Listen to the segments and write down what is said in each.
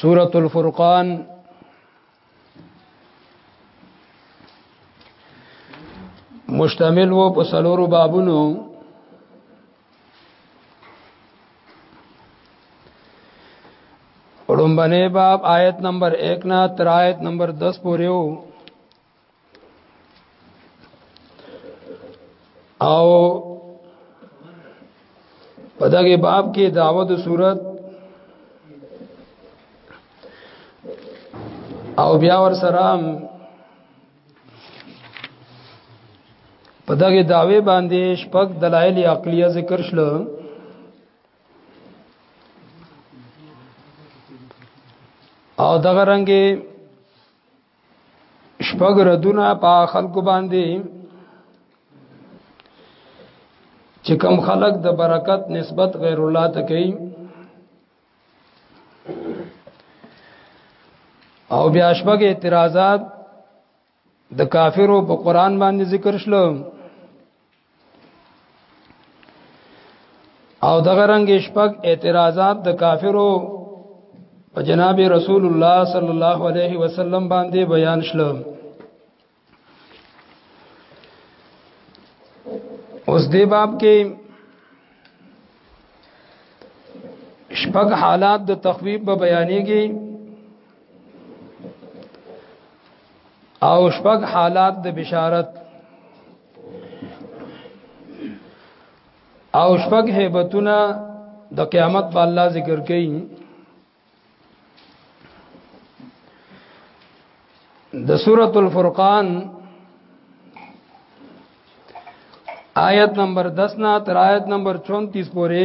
سورة الفرقان مشتمل وو په سلورو بابونو رومبنه باب آیت نمبر 1 نا تر آیت نمبر 10 پورې وو او په دغه باب کې دعوت صورت او بیا ور سره په دغه داوی باندې شپږ دلایل عقلیه ذکر شله او دغه رنګه شپږ ردونه په خلکو باندې چې کم خلک د برکت نسبت غیر الله ته کوي او بیا شپږ اعتراضات د کافرو په قران باندې ذکر شلو او دغه رنگ شپږ اعتراضات د کافرو په جناب رسول الله صلی الله علیه وسلم باندې بیان شل اوس دی باب کې شپږ حالات د تخویب به بیانېږي او شپږ حالات د بشارت او شپږ هیبتونه د قیامت په الله ذکر کړي د سورۃ الفرقان آیت نمبر 10 نا تر آیت نمبر 34 پورې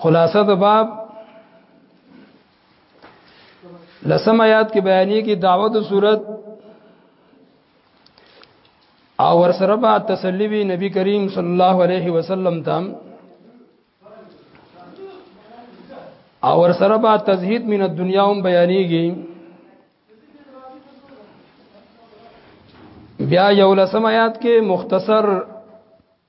خلاصه د باب لسم آیات کې بیانې کې دعوت صورت او ورسره به تسلی وی نبی کریم صلی الله علیه وسلم تام او ورسره به تزهید من الدنیا هم بیانېږي بیا یو لسم آیات کې مختصر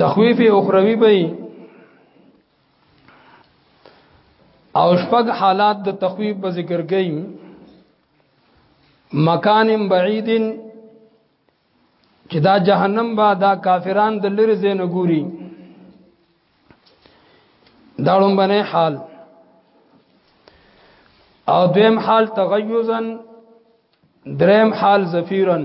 تخویف اخروی به او شپږ حالات د تخویف په ذکر کړي مکان بعید چې دا جهنم با دا کافران د لری زین ګوري دا لومبنه حال او دویم حال تغیزن دریم حال زفیرن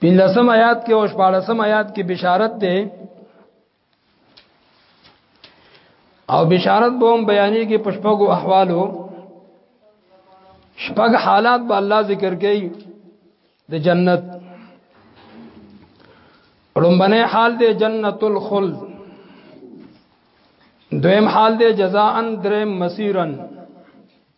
پنځم آیات کې او شپږم آیات کې بشارت ده او بشارت به هم بیانې کې پښپغو احوالو شپږ حالات به الله ذکر کوي د جنت رومبنه حال دی جنت الخلد دویم حال دی جزاء دریم مسیرن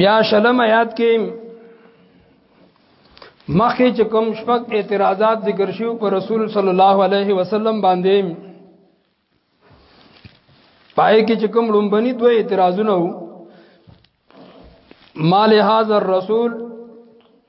بیا شلم آیات کې مخکې چې کوم شپږ اعتراضات ذکر شیو پر رسول صلی الله علیه وسلم باندې پای کې چې کوم لومبني دوه اعتراضونه وو مال هاذا الرسول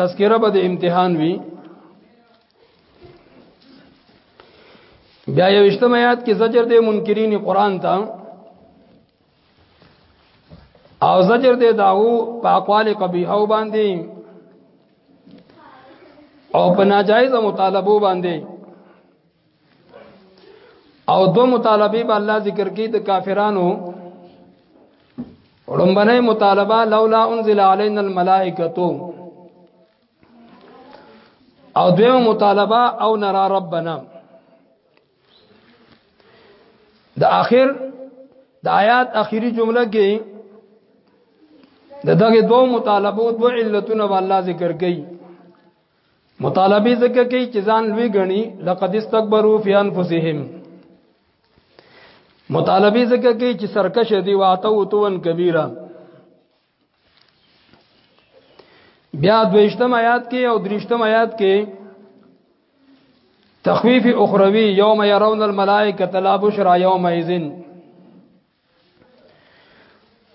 تذکرہ به د امتحان وی بیا یو اجتماعات کې زجر د منکرین قران ته او زجر د داو په اقوال قبیحه باندې او په ناجایز مطالبه باندې او دو مطالبه به الله ذکر کوي د کافرانو ورنبنه مطالبه لولا انزل علينا الملائکه او دیو مطالبه او نرا ربنا د اخر د آیات اخیری جمله کې د دغه دوه مطالبو دوه علتونه والله ذکر کړي مطالبه ځکه کوي چې ځان لوی غني لقد استكبروا في انفسهم مطالبه ځکه کوي چې سرکش دي واته او توان کبیره بیا دویشتم آیات کې او دریشتم آیات کې تخویف اخروی یوم يرون الملائکه لا بشرا یوم اذن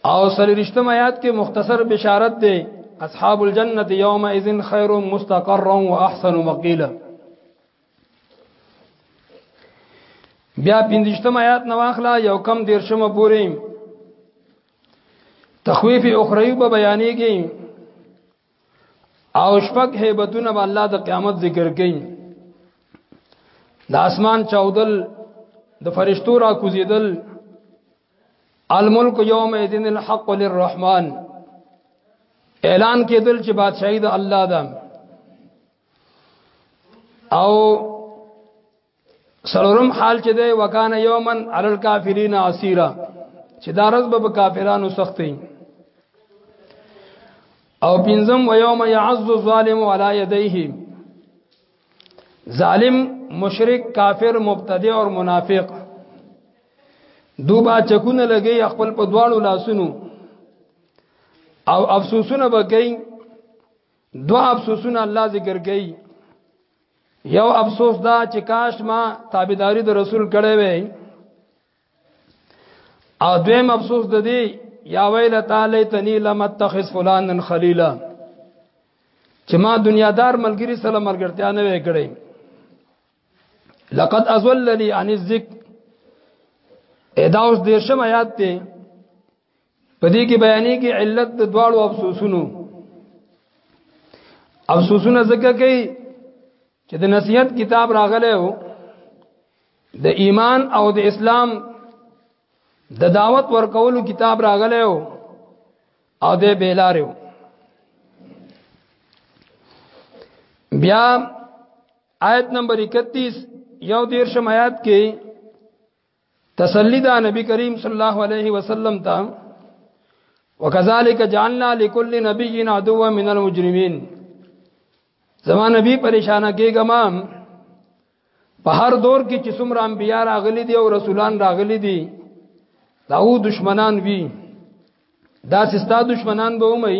او سره رښتم آیات کې مختصر بشارت دی اصحاب الجنه یوم اذن خیر مستقر و احسن مقیلا بیا پندشتم آیات نو اخلا یو کم دیرشم پورې تخویف اخروی به بیانېږي او شپږ هیبتونه به الله د قیامت ذکر کړي د اسمان چاودل د فرشتو را کوزیدل الملک یوم اذن الحق للرحمن اعلان کېدل چې بادشاہي د الله ده او سلورم حال چې دی وکان یومن علی الکافرین عسیرا چې دا رز به کافرانو سختې او پنځم و یوم یعز الظالم علی یدیه ظالم مشرک کافر مبتدع او منافق دوبا چکونه لګي خپل په دواړو لاسونو او افسوسونه به کوي دوا افسوسونه الله ذکر کوي یو افسوس دا چې کاش ما تابعداري د رسول کړې وې او دویم افسوس د دې یا ویل تعالی تنی لم اتخذ فلانن خلیلا چې ما دنیا دار ملګری سره ملګرتیا نه وې کړې لقد ازلني عن الذکر اداوس دیرشم آیات ته په دې کې بیانې کې علت د دواړو افسوسونو افسوسونه ځکه کوي چې د نصیحت کتاب راغلی وو د ایمان او د اسلام د دعوت ورکولو کتاب راغلی وو او د بیلارو بیا آیت نمبر 31 یو دیر شم آیات کې تسلی دا نبی کریم صلی الله علیه وسلم ته وکذالک جعلنا لكل نبي عدوا من المجرمين زما نبی پریشان کېګما په هر دور کې چې څومره انبیا راغلي دي او رسولان راغلي دي دا و دشمنان وی دا سستا دشمنان به ومي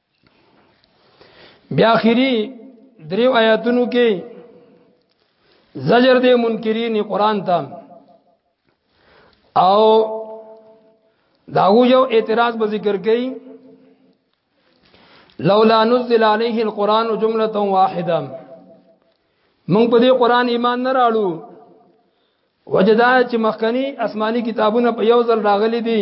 بیا اخیری دریو آیاتونو کې زجر دې منکرین قران ته او داغو یو اعتراض به ذکر کړي لولا نزل عليه القران جمله واحده مونږ په دې قران ایمان نه راړو وجدا چې مخکنی آسماني کتابونه په یو ځل راغلي دي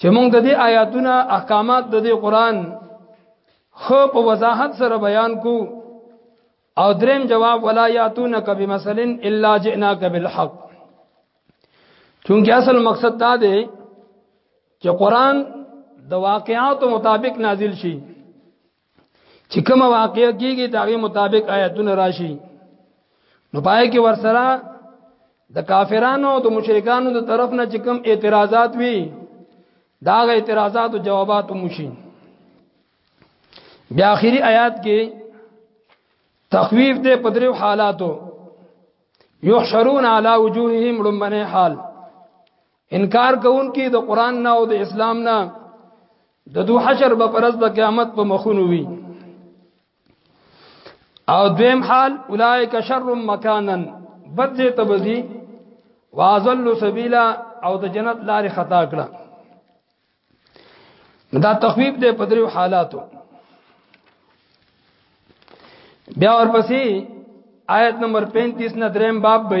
چې موږ د دې آیاتونه احکامات د دې قران خو په وضاحت سره بیان کو او دریم جواب ولا یاتونک بمثلن الا جئناک بالحق چونکه اصل مقصد دا دی چې قران د واقعاتو مطابق نازل شي چې کوم واقعیا کیږي دا غي مطابق آیاتونه راشي نو پای کې ورسره د کافرانو او د مشرکانو د طرف نه چې کوم اعتراضات وي دا غي اعتراضات او جوابات موشي بیا اخري آیات کې تخویف دې پدریو حالاتو یحشرون علی وجوههم لمنه حال انکار کوونکي د قران نه او د اسلام نه د دو حشر به پرز د قیامت په مخونو وي او دویم حال اولائک شر مکانا بدزه تبدی واذل سبیلا او د جنت لارې خطا کړه دا تخویب دی په دریو حالاتو بیا ورپسې آیت نمبر 35 نه دریم باب به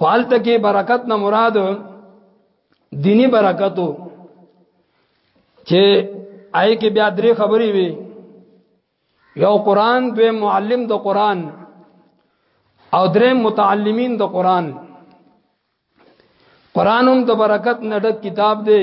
خالت کې برکت نه مراد دینی برکتو چې آی کې بیا درې خبرې وي یو قران دوی معلم د قران او درې متعلمین د قران قران هم د برکت نه ډک کتاب دی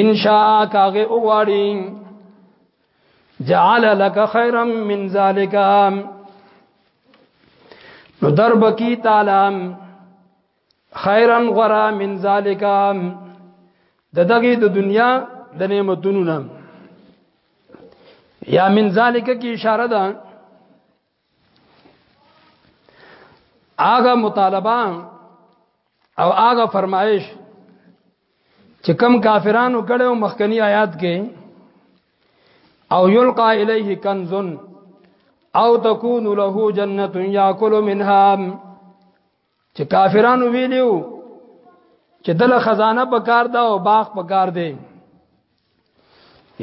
ان شاء کاغه اوغاړي جعل لك خيرا من ذلك نو درب کی تعالی خيرا غرا من ذلك د دغه د دنیا د نعمتونو نام یا من ذالک کی اشاره ده هغه مطالبه او هغه فرمایش چې کم کافرانو کړو مخکنی آیات کې او یلقا الیه کنزن او تكون له جنته یاکل منها چې کافرانو ویلو چې دله خزانه په کار دا او باغ په کار دی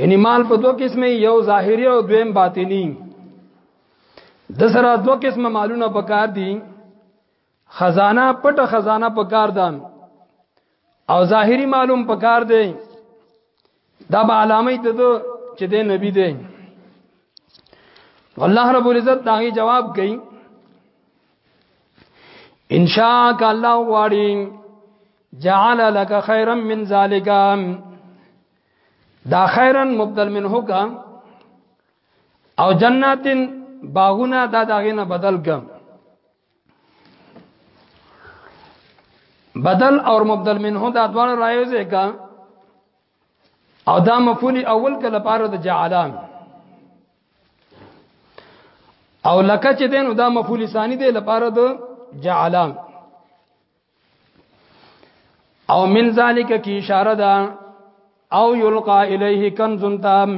یعنی مال په دوه قسمه یو ظاهری او دویم باطینی د سره دوه قسمه مالونه په کار دي خزانه پټه خزانه په کار ده او ظاهری معلوم پکار دی دا به علامه ته دو چې د نبی دی الله رب العزت دا جواب کوي ان شاء الله غواړي جعل لك خيرا من ذلك دا خيرا مبدل منه کا او جناتن باغونه دا داغه نه بدل کم بدل اور مبدل منه دا دوړ رايوځه کا او دا مفعول اول کله پاره د جعلان او لکه چې دین دا مفعول ثانی دی لپاره د جعلان او من ذالک کی اشاره ده او یلقا الیه کنز تام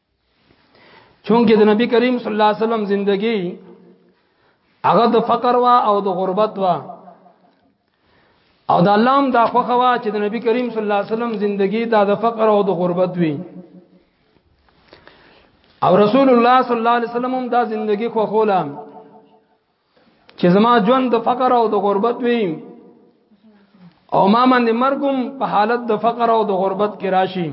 چونکه د نبی کریم صلی الله علیه وسلم زندگی هغه د فقر وا او د غربت وا او د الله هم دا خوخه وا چې د نبی کریم صلی الله علیه وسلم زندگی دا د فقر او د غربت وي او رسول الله صلی الله علیه وسلم هم دا زندگی خو خوله چې زما ژوند د فقر او د غربت وي او ما باندې مرګم په حالت د فقر او د غربت کې راشي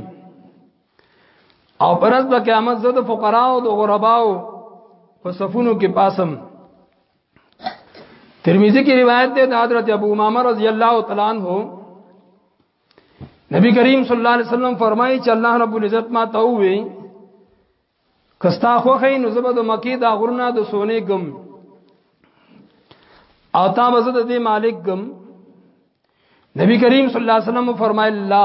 او پرز د قیامت زه د فقراو د غرباو په صفونو کې پاسم ترمذی کی روایت ده د حضرت ابو امامه رضی الله تعالی عنہ نبی کریم صلی الله علیه وسلم فرمایي چې الله رب العزت ما ته وې کستا خوخه نو زبد مکی دا غرونه د سونه ګم او تا مزد دې مالک ګم نبی کریم صلی الله علیه وسلم فرمایله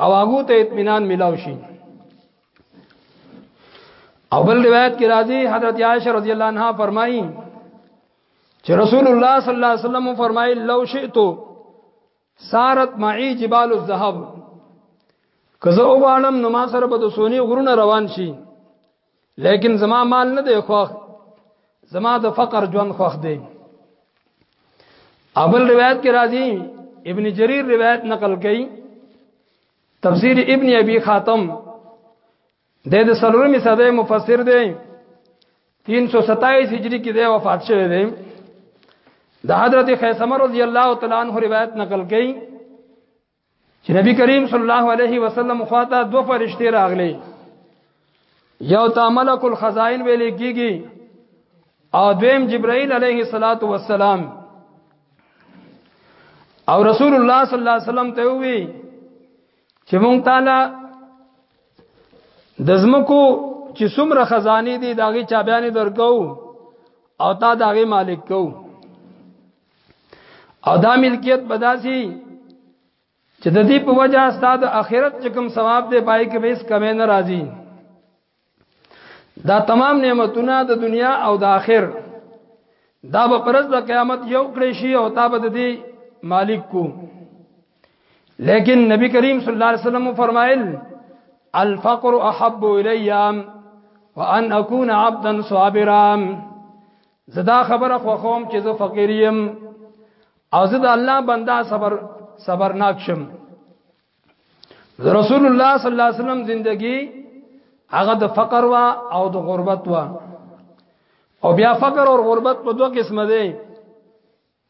او هغه ته اطمینان ملاو شي او بل روایت کې راځي حضرت عائشہ رضی الله عنها فرمایي چې رسول الله صلی الله علیه وسلم فرمایي لو شئت سارت معي جبال الذهب کزه وګړم نو ما سره به د سونی غرونه روان شي لیکن زما مال نه دی خوښ زما د فقر ژوند خوښ دی اول روایت کې راځي ابن جرير روایت نقل کړي تفسیر ابن ابي خاتم د د سلورمې صدې مفسر دی 327 هجری کې دی وفات شوی دی د حضرت خیسمه رضی الله تعالی عنہ روایت نقل کړي چې نبی کریم صلی الله علیه وسلم خواته دو فرشتي راغلي یو تا ملک الخزائن ویل کیږي او دویم جبرائیل علیه الصلاۃ والسلام او رسول الله صلی الله علیه وسلم ته وی چې مونږ تعالی د زمکو چې څومره خزاني دي داغي چابيانې درکو او تا داغي مالک کو او دا ملکیت بداسي چې د دې په وجه ستاسو اخرت چې کوم ثواب دی پای کې به اس کمې نه راځي دا تمام نعمتونه د دنیا او د آخر دا به پرز د قیامت یو کړی شي او تا به د دې مالک کو لیکن نبی کریم صلی الله علیه وسلم فرمایل الفقر احب الیا وان اكون عبدا صابرا زدا خبره خو خوم چې زه فقیر یم او زه د الله بندا صبر صبرناک شم رسول الله صلی الله علیه وسلم زندگی هغه د فقر وا او د غربت وا او بیا فقر او غربت په دوه قسمه دي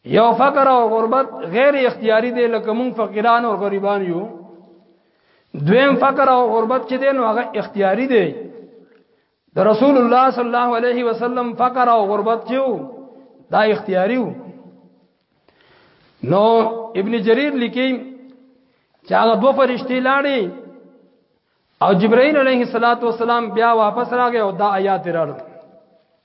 یو فقر او غربت غیر اختیاري دی لکه مونږ فقیران او غریبان یو دویم فقر او غربت چې دی نو هغه اختیاري دی د رسول الله صلی الله علیه وسلم فقر او غربت چې دا اختیاري وو نو ابن جریر لیکي چې هغه دوه فرشتي لاړې او جبرائیل علیه السلام بیا واپس راغی او دا آیات راړل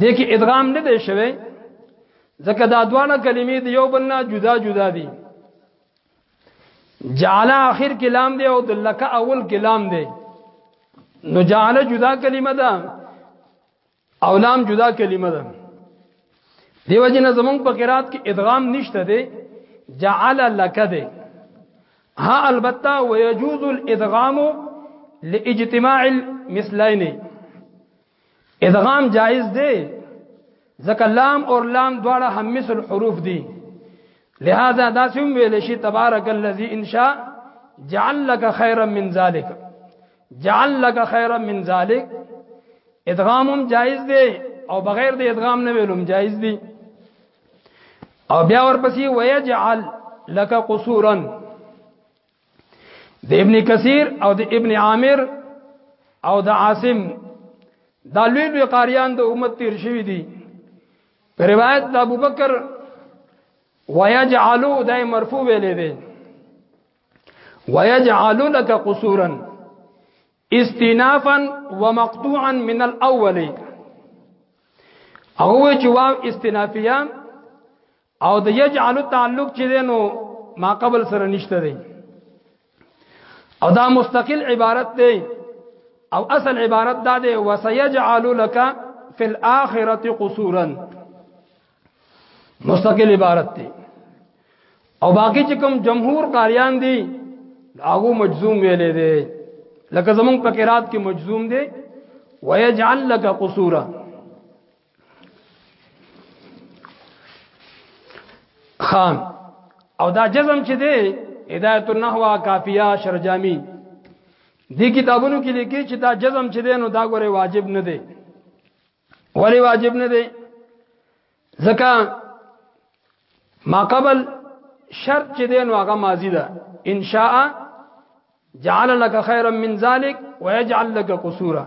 دې کې ادغام نه دی شوی ځکه دا دواړه کلمې د یو بل نه جدا جدا دي جعل اخر کلام دی او د لک اول کلام دی نو جعل جدا کلمه ده او لام جدا کلمه ده دیو جن زمون په قرات کې ادغام نشته دی جعل لک دی ها البته ويجوز الادغام لاجتماع المثلين ادغام جائز دی ځکه لام اور لام دواړه هم مثل حروف دي لہذا دا سم ویل شي تبارک الذی ان شاء جعل لك خيرا من ذلك جعل لك خيرا من ذلك ادغام هم جائز دی او بغیر د ادغام نه ویلم جائز دی او بیا ورپسې ويجعل لك قصورا د ابن کثیر او د ابن عامر او د عاصم دا لوی لوی قاریان د امت تیر شوی دي په روایت د ابوبکر ويجعلوا دای مرفوع ویلې دي ويجعلوا لك قصورا استنافا ومقطوعا من الاول او چې واو استنافیه او د یجعل تعلق چې دینو ما قبل سره نشته دی او دا مستقل عبارت دی او اصل عبارت دا دی وسيجعل لك في الاخره قصورا مستقل عبارت دی او باقی چې کوم جمهور قاریان دي هغه مجزوم ویلې دي لکه زمون په قرات کې مجزوم دي ويجعل لك قصورا خان او دا جزم چې دی هدایت النحو کافیه شرجامی دې کتابونو کې لیکي چې دا جزم چې دی نو دا غره واجب نه دی ولی واجب نه دی ځکه ما قبل شرط چې دی نو هغه ماضی ده ان شاء جعل لك خيرا من ذلك ويجعل لك قصورا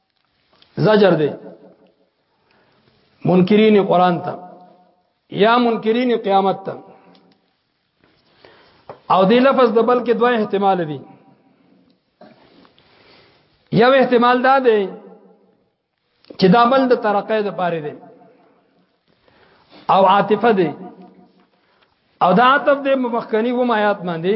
زجر دی منکرین قران ته یا منکرین قیامت ته او دی لفظ د بل کې دوه احتمال دي یو احتمال دا دی چې دا بل د ترقې د پاره دی او عاطفه دی او دا عاطف د مخکنی و آیات باندې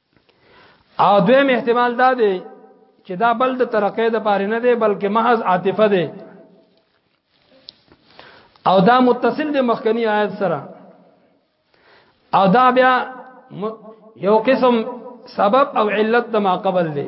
او دویم احتمال دا دی چې دا بل د ترقې د پاره نه دی بلکې محض عاطفه دی او دا متصل دی مخکنی آیت سره او دا بیا یو قسم سبب او علت د ما قبل دی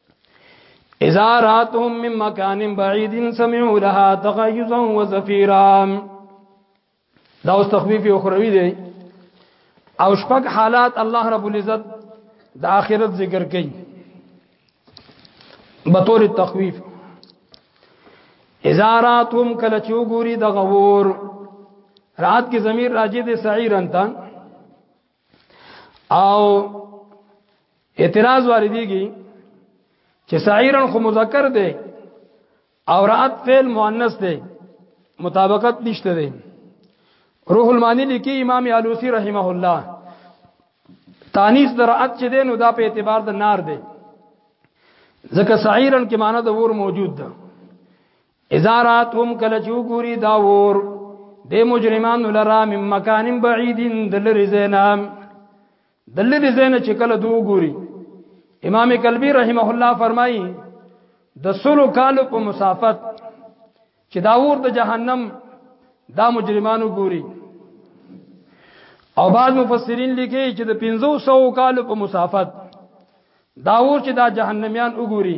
اذا راتهم من مكان بعيد سمعوا لها تغيظا وزفيرا دا اوس تخفیف اخروی دی او شپږ حالات الله رب العزت د آخرت ذکر کړي بطور تخفیف اذا راتهم کله چوغوري د غور رات کې ضمیر راجی د سعیر انت او اعتراض واردېږي چې سعیرن خو مذکر دی او رات فعل مؤنث دی مطابقت نشته دی روح المانی لیکي امام علوسی رحمه الله تانیث درات چې دین دا په اعتبار د نار دی ځکه سعیرن کې معنی د ور موجود ده ازارات هم کله چې وګوري دا ور د مجرمانو لرا من مکان بعیدین دلری زینام دلری زینه چې کله دو ګوري امام کلبی رحمه الله فرمایي د سلو کالو په مسافت چې دا ور د جهنم دا مجرمانو ګوري او بعض مفسرین لیکي چې د 500 کالو په مسافت دا ور چې دا جهنميان وګوري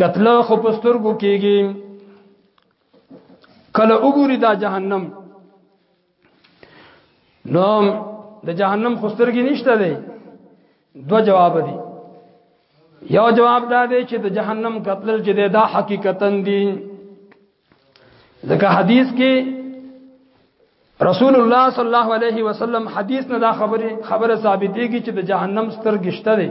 کتله خو پسترګو کېږي کله وګوري دا جهنم نو د جهنم خو سترګې نشته دی دو جواب دي یو جواب دا دی چې د جهنم قتل چې دا حقیقتا دي ځکه حدیث کې رسول الله صلی الله علیه وسلم حدیث نه دا خبره خبره ثابتېږي چې د جهنم سترګې شته دی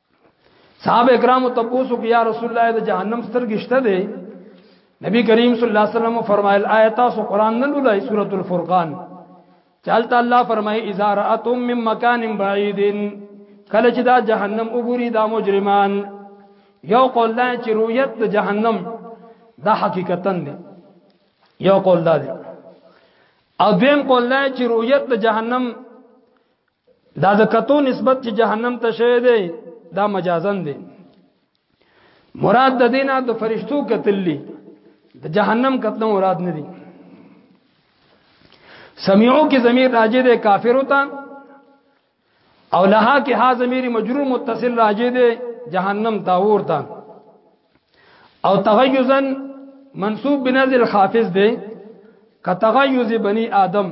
صحابه کرامو تپوسو کې یا رسول الله د جهنم سترګې شته دي نبی کریم صلی الله علیه وسلم فرمایل آیات سو قران نه لولای سورۃ الفرقان چالت الله فرمای اذا راتم من مکان بعید کله چې دا جهنم وګوري دا مجرمان یو قول دا چې رؤیت د جهنم دا حقیقتا دی یو قول دا دی او دیم قول دا چې رؤیت د جهنم دا د کتو نسبت چې جهنم ته شوی دی دا مجازن دی مراد د دینه د فرشتو قتل دی د جهنم قتل مراد نه دی سمعو کې ضمیر راجه دی کافر ہوتا او لها کې ها ضمیر مجرور متصل راجه دی جهنم تا ورتا او تغیزا منصوب بنزل خافز دی کتغیز بنی آدم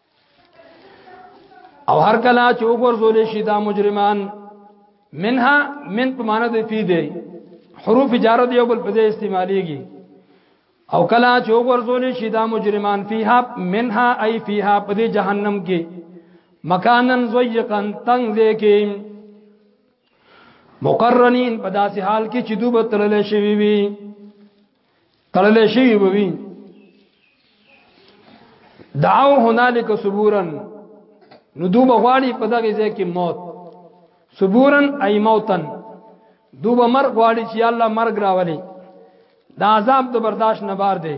او هر کله چې وګورځول شي دا مجرمان منها من په معنا د فی دی حروف جاره دی یو بل په ځای استعمالیږي او کله چې وګورځول شي دا مجرمان فیها منها ای فیها په دې جهنم کې مکانن زویقن تنگ دې کې مقرنین په داسې حال کې چې دوی به تلل شي وي تړلې شي وي دعو هنالک صبورن نو دوب غواړي په دغه ځای کې موت صبورن ای موتن دوب مرګ غواړي چې الله مرګ راولي دا عذاب د برداشت نه بار دی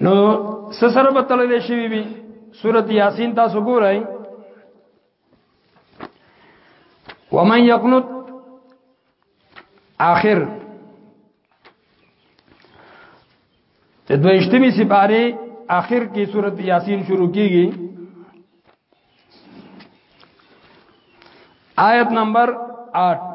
نو سسره به تللې شي بي سورۃ یاسین تاسو ګورئ ومن یقنط آخر د دویشتمی سپاره آخر کې سورۃ یاسین شروع کیږي آیت نمبر 8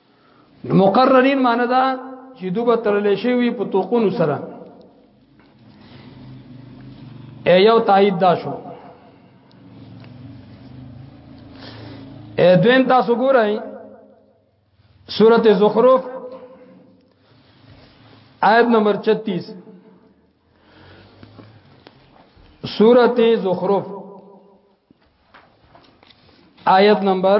مقررین معنی دا چې دوی به تړل شي وي په توقونو سره ای یو تایید دا شو ای دویم تاسو ګورئ سورته زخرف آیت نمبر 36 سورته زخرف آیت نمبر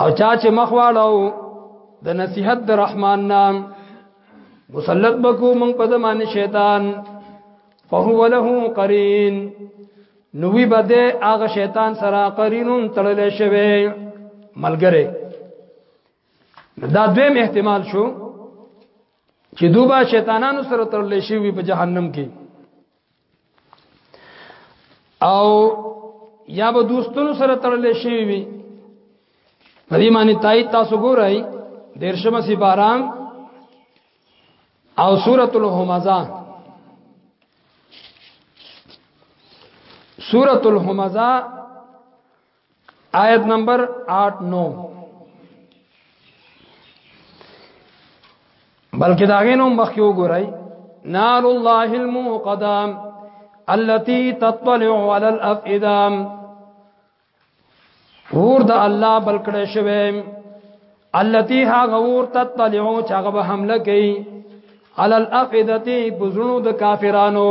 او چا چې مخواړو د نصیحت د رحمان نام مسلط بکو مونږ په دمانه شیطان فهو له قرین نوې بده هغه شیطان سره قرینون تړلې شوی ملګری دا دویم احتمال شو چې دوبا شیطانانو سره تړلې شوی په جهنم کې او یا به دوستونو سره تړلې شي وي په دې معنی تای تاسو ګورئ دیرشمه سی بارام او سورۃ الهمزه سورۃ الهمزه آیت نمبر 8 9 بلکې دا غینو مخکې وګورئ نار الله الموقدا التي تطلع على الافئده اور د الله بلکړه شوه التي هغه اور تطلع چې هغه به حمله کوي على الافئده بزرو د کافرانو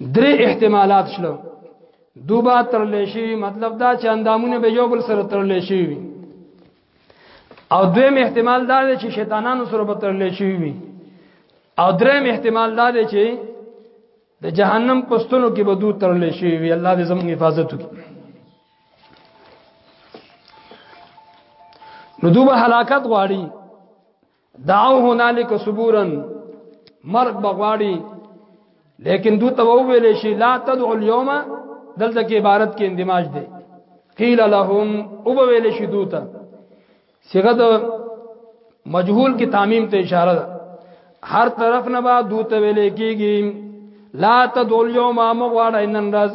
درې احتمالات شلو دوبا ترلې شي مطلب دا چې اندامونه به یو بل سره ترلې شي وي او دویم احتمال دا دی چې شیطانانو سره به ترلې شي وي او دریم احتمال دا دی چې د جهنم پستونو کې به دوی ترلې شي وي الله دې زموږ حفاظت وکړي نو دوبا هلاکت غواړي دعو هنالک صبورن مرګ بغواړي لیکن دو ته ویل شي لا تدعو اليوم دلته کې عبارت کې اندماج دی قیل لهم او ویل شي دو ته صيغه د مجهول کې تعمیم ته اشاره ده هر طرف نه با دو ته ویل کېږي لا تدعو اليوم مغواړه نن راز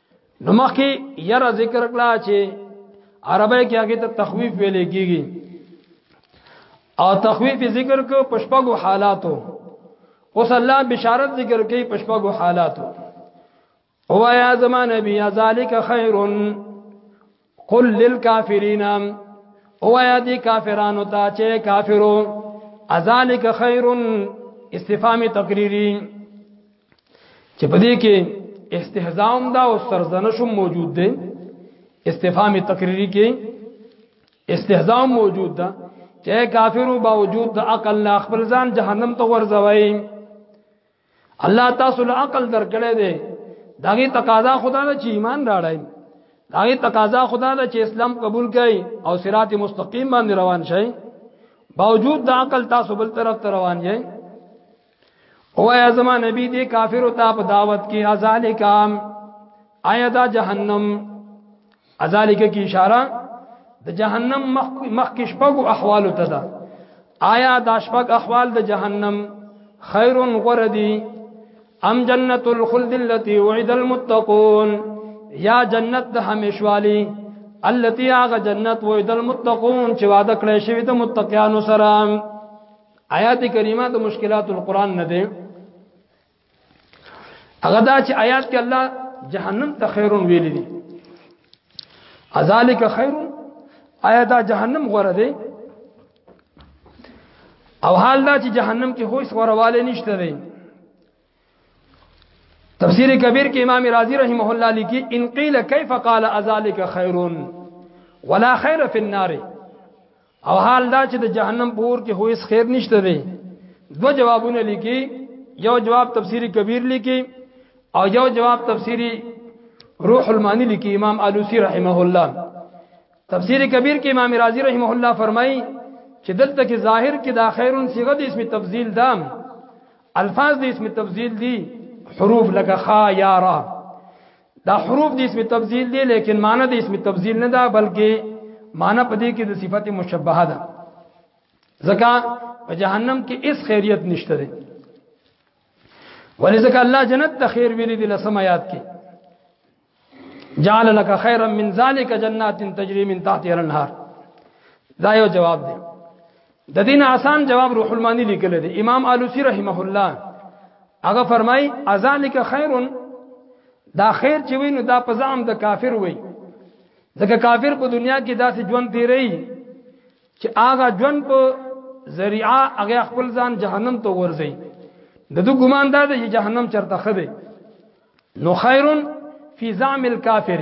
نو مخکې یره ذکر کړه چې عربی کې هغه ته تخویف ویل کېږي او تخویف ذکر کو پشپغو حالاتو اوس الله بشارت ذکر کوي پشپغو حالاتو هو یا زمان نبی ذالک خیرن قل للکافرین او یا دی کافرانو ته چې کافرو ازالک خیر استفهام تقریری چې په دې کې استهزاء هم دا او سرزنش هم موجود دی استفهام تقریری کې استهزاء موجود ده چې کافرو باوجود د عقل نه خپل ځان جهنم ته ورځوي الله تاسو له عقل درکړې ده داغه تقاضا خدا نه چې ایمان راړای داغه تقاضا خدا نه چې اسلام قبول کړي او صراط مستقیم باندې روان شي باوجود د عقل تاسو بل طرف ته روان یې او یا زما نبی دې کافر او تاپ دعوت کې ازالکام آیا دا جهنم ازالک کی اشاره د جهنم مخ مخ کې شپږو احوال ته ده آیا دا شپږ احوال د جهنم خیر غردی ام جنت الخلد التي وعد المتقون یا جنت د همیشوالی التي هغه جنت وعد المتقون چې وعده کړی شوی د متقینو سره آیات کریمه د مشکلات القرآن نه ده هغه دا چې آیات کې الله جهنم ته خیرون ویل دي ازالک خیرون آیا دا جهنم غره دی او حال دا چې جهنم کې هیڅ غرواله نشته دی تفسیر کبیر کې امام رازی رحمه الله لیکي ان قیل کیف قال ازالک خیرون ولا خیر فی النار او حال دا چې د جهنم پور کې هو هیڅ خیر نشته دی دو جوابونه لیکي یو جواب تفسیری کبیر لیکي او یو جواب تفسیری روح المانی لیکي امام علوسی رحمه الله تفسیری کبیر کې امام رازی رحمه الله فرمایي چې دلته کې ظاهر کې دا خیرون صيغه د اسم تفضیل دام الفاظ د اسم تفضیل دي حروف لکه خا یا را دا حروف د اسم تبذیل دی لیکن معنی د اسم تبذیل نه ده بلکې معنی په دې کې د صفت مشبهه ده ځکه په جهنم کې اس خیریت نشته دی ولې ځکه الله جنت ته خیر ویلي د لسم آیات کې جعل لك خيرا من ذلك جنات تجري من تحتها الانهار دا یو جواب دی د دین آسان جواب روح المانی لیکل دی امام علوسی رحمه الله هغه فرمای ازالک خیرون دا خیر چې وینو دا په ځام د کافر وای ځکه کافر په دنیا کې داسې ژوند تیری چې هغه ژوند په ذریعہ هغه خپل ځان جهنم ته ورځي د دو ګمان دا دی چې جهنم چرته خده نو خیرون فی زعم الکافر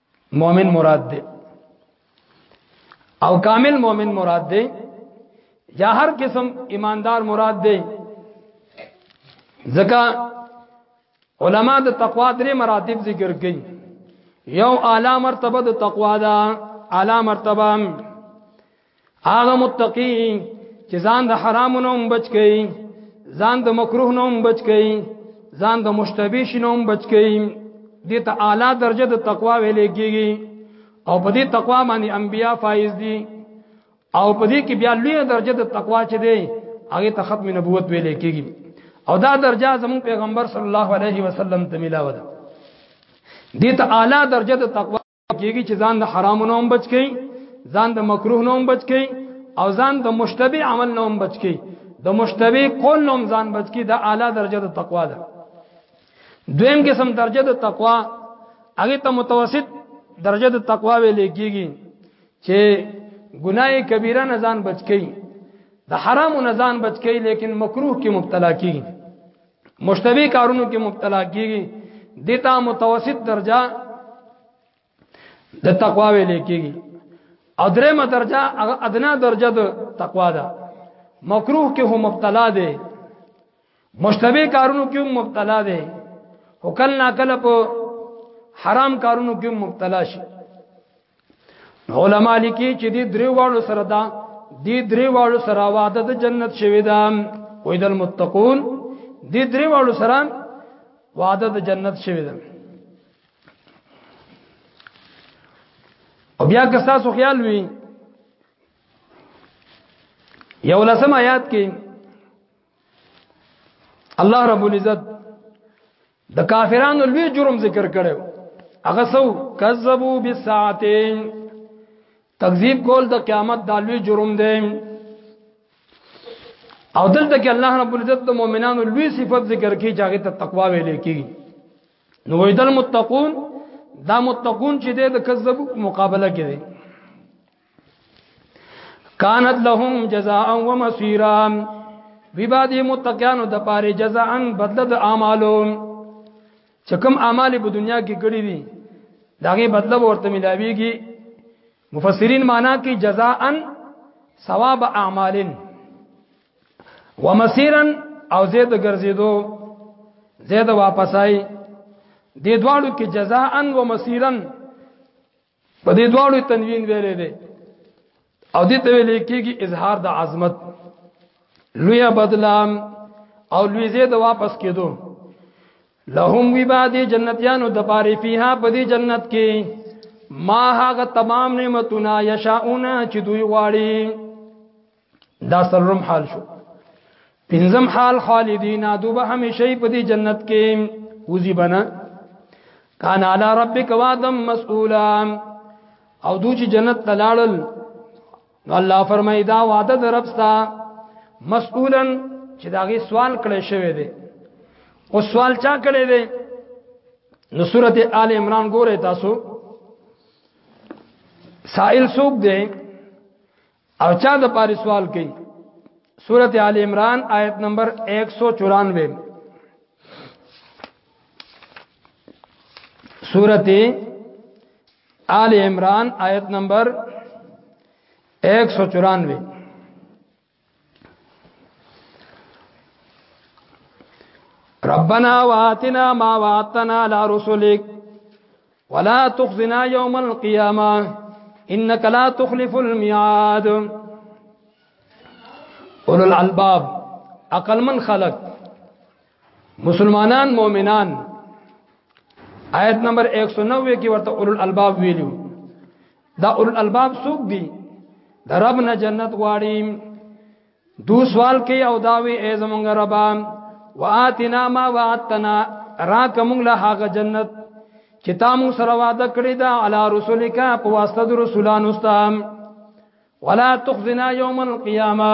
مؤمن مراد دی او کامل مؤمن مراد دی یا هر قسم ایماندار مراد دی ځکه علما د تقوا درې مراتب ذکر کړي یو اعلی مرتبه د تقوا ده اعلی مرتبه هغه متقی چې ځان د حرامو نه بچ کړي ځان د مکروه نه بچ کړي ځان د مشتبه شي نه بچ کړي دې ته اعلی درجه د تقوا ویلې کېږي او په دې تقوا باندې انبیا فایز دي او په دې کې بیا لوی درجه د تقوا چې دی هغه ته ختم نبوت ویلې کېږي او دا درجه زمون پیغمبر صلی الله علیه وسلم ته ملاوه ده دې ته اعلی درجه د تقوا کیږي چې ځان د حرام نه هم بچ کړي ځان د مکروه نه هم بچ کړي او ځان د مشتبه عمل نه هم بچ کړي د مشتبه قول نه هم ځان بچ کړي د اعلی درجه د تقوا ده دویم قسم درجه د تقوا هغه ته متوسط درجه د تقوا ویل کیږي چې ګناه کبیره نه ځان بچ کړي د حرام نه ځان بچ کړي لیکن مکروه کې مبتلا کیږي مشتبه کارونو کې مبتلا کیږي دتا متوسط درجه د تقوا ویل کیږي او درېمه درجه هغه ادنا درجه د تقوا ده مکروه کې هم مبتلا ده مشتبه کارونو کې هم مبتلا ده او کله نا کله په حرام کارونو کې مبتلا شي علماء لیکي چې دې درې واړو سره دا دې درې واړو سره وعده د جنت شوی دا وې د المتقون دې درې واړو سره وعده د جنت شوی دا او بیا که تاسو خیال وي یو لسم آیات کې الله رب العزت د کافرانو لوی جرم ذکر کړو هغه سو کذبوا بالساعتين تکذیب کول د قیامت د لوی جرم دی او دلته کې الله رب العزت د مؤمنانو لوی صفت ذکر کی چې هغه ته تقوا ویل کی نو ویدل متقون دا متقون چې د کذب مقابله کوي کانت لهم جزاء و مسیرا وی بعد متقیانو د پاره جزاء بدل د اعمالو چکم اعمال په دنیا کې کړی دي داغه بدل ورته ملاویږي مفسرین معنا کې جزاء ثواب اعمال و مسیرا او زید ګرځیدو زید واپسای دې دواړو کې جزاء و مسیرا په دې دواړو تنوین ویلې ده او دې ته ویلې کېږي اظهار د عظمت لوی بدلام او لوی زید واپس کېدو لهم وی بعد جنتیانو د پاره فیها په دې جنت کې ما هغه تمام نعمتونه یشاؤنا چې دوی غواړي دا سلرم حال شو پنځم حال خالدین دوبه همیشه په دې جنت کې وزي بنا کان علی ربک وادم مسئولا او دوی چې جنت تلاړل نو الله فرمایي دا وعده درپستا مسئولن چې داغي سوال کړی شوی دی او سوال چا کړی دی نو سورته آل عمران ګوره تاسو سائل سوق دی او چا د پاره سوال کوي سورته ال عمران آیت نمبر 194 سورته آل عمران آیت نمبر 194 ربنا واتنا ما وعدتنا على رسلك ولا تخزنا يوم القيامه انك لا تخلف الميعاد اولو الالباب عقل من خلق مسلمانان مؤمنان آیت نمبر 190 کې ورته اولو الالباب ویلو دا اولو الالباب څوک دي د رب نه جنت غواړي دو سوال کوي او داوي ای زمونږ ربا واتنا ما وعدتنا راک مونږ له هغه جنت چې تا مونږ سره وعده کړی دا علی رسولک په واسطه د رسولانو ستام ولا تخزنا یوم القیامه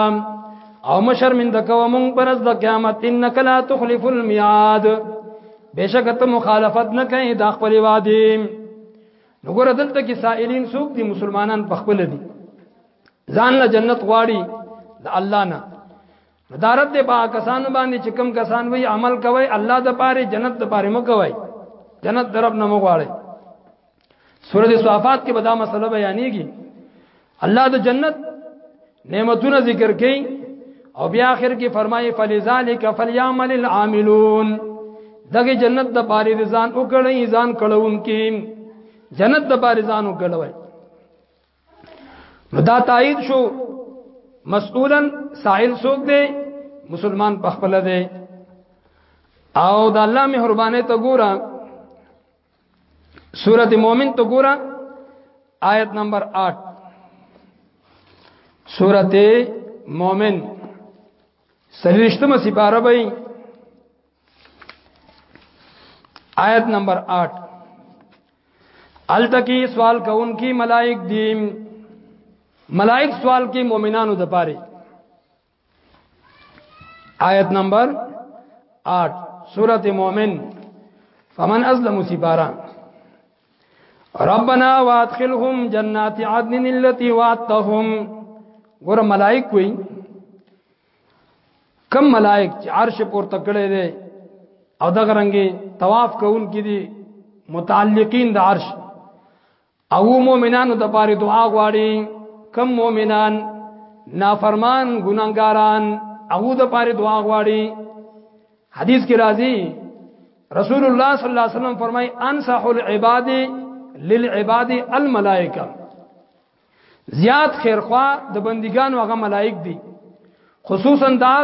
او مشرمند کو مونږ پرز د قیامت انک لا تخلف المیعاد بشک ته مخالفت نه کوي د خپل وادي نو ګور دلته کې سائلین څوک دي مسلمانان په خپل دي ځان له جنت غواړي د الله نه مدارت دې با کسان باندې چې کم کسان وي عمل کوي الله د پاره جنت د پاره مو کوي جنت درب نه مو غواړي سورۃ صافات کې بدا مسله بیانېږي الله د جنت نعمتونه ذکر کړي او بیا اخر کې فرمایي فلذالک فلیعمل العاملون دغه جنت د پاره ځان وکړي ځان کړهون کې جنت د پاره ځان وکړي نو دا تایید شو مسئولا سائل سوک دی مسلمان په خپل دی او د الله مهربانه ته ګوره سورته مؤمن ته ګوره آیت نمبر 8 سورته مؤمن سلیشتمه سپاره به آیت نمبر 8 التکی سوال کون کی ملائک دی ملائک سوال کی مؤمنانو د پاره آیت نمبر 8 سورۃ مومن فمن ازلم سبارا ربنا وادخلهم جنات عدن التي وعدتهم ګور ملائک وی کم ملائک چې عرش پور تکړه دي او دغه رنګي طواف کوون کې دي متعلقین د عرش او مؤمنانو د پاره دعا غواړي کم مؤمنان نافرمان ګناګاران او د پاره دعا غواړي حدیث کې راځي رسول الله صلی الله علیه وسلم فرمای انصح العباد للعباد الملائکه زیات خیرخوا د بندګانو هغه ملائک دي خصوصا دا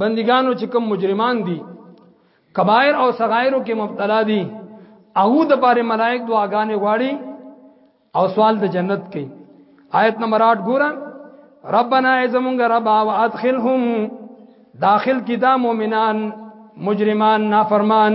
بندګانو چې کوم مجرمان دي کبایر او صغایرو کې مبتلا دي هغه د پاره ملائک دعاګانې غواړي او سوال د جنت کوي آیت نمبر 8 ګوره ربنا ازمونګ ربا وادخلهم داخل کی دا مؤمنان مجرمان نافرمان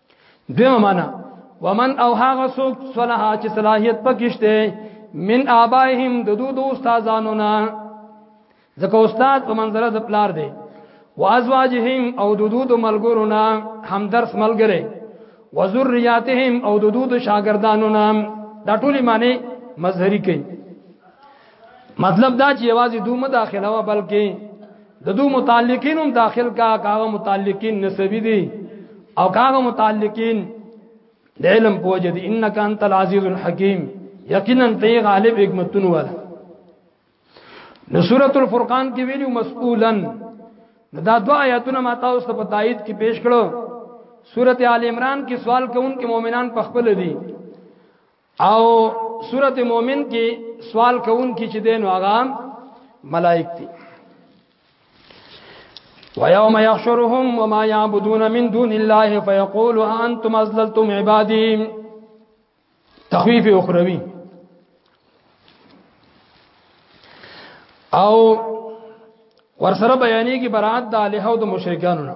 دیمه معنا ومن او هغه څوک صلاح چې صلاحیت پکشته من آبائهم د دو دو استادانو نه ځکه استاد په منځره د پلار دی وازواجهم او د دو دو ملګرو نه هم درس ملګری وذریاتهم او د دو دو شاګردانو نه دا ټولي معنی مظهری کوي مطلب دا چې یوازې دومره داخله و بلکې د دو متعلقین هم داخل کا کاغه متعلقین نسبی دي او کاغه متعلقین د علم پوجا دي انک انت العزیز الحکیم یقینا ته غالب حکمتون والا نو سورۃ الفرقان کې ویلو مسئولن دا دوا آیاتونه ما تاسو ته په تایید کې پیش کړو سورۃ آل عمران کې سوال کوونکې مؤمنان په خپل دي او سورت مومن کې سوال کوون کې چې دین واغام ملائک دي ويوم يحشرهم وما يعبدون من دون الله فيقول انتم ازللتم عبادي تخويف اخروي او ورسره بیانې کې برات د الہو د مشرکانو نه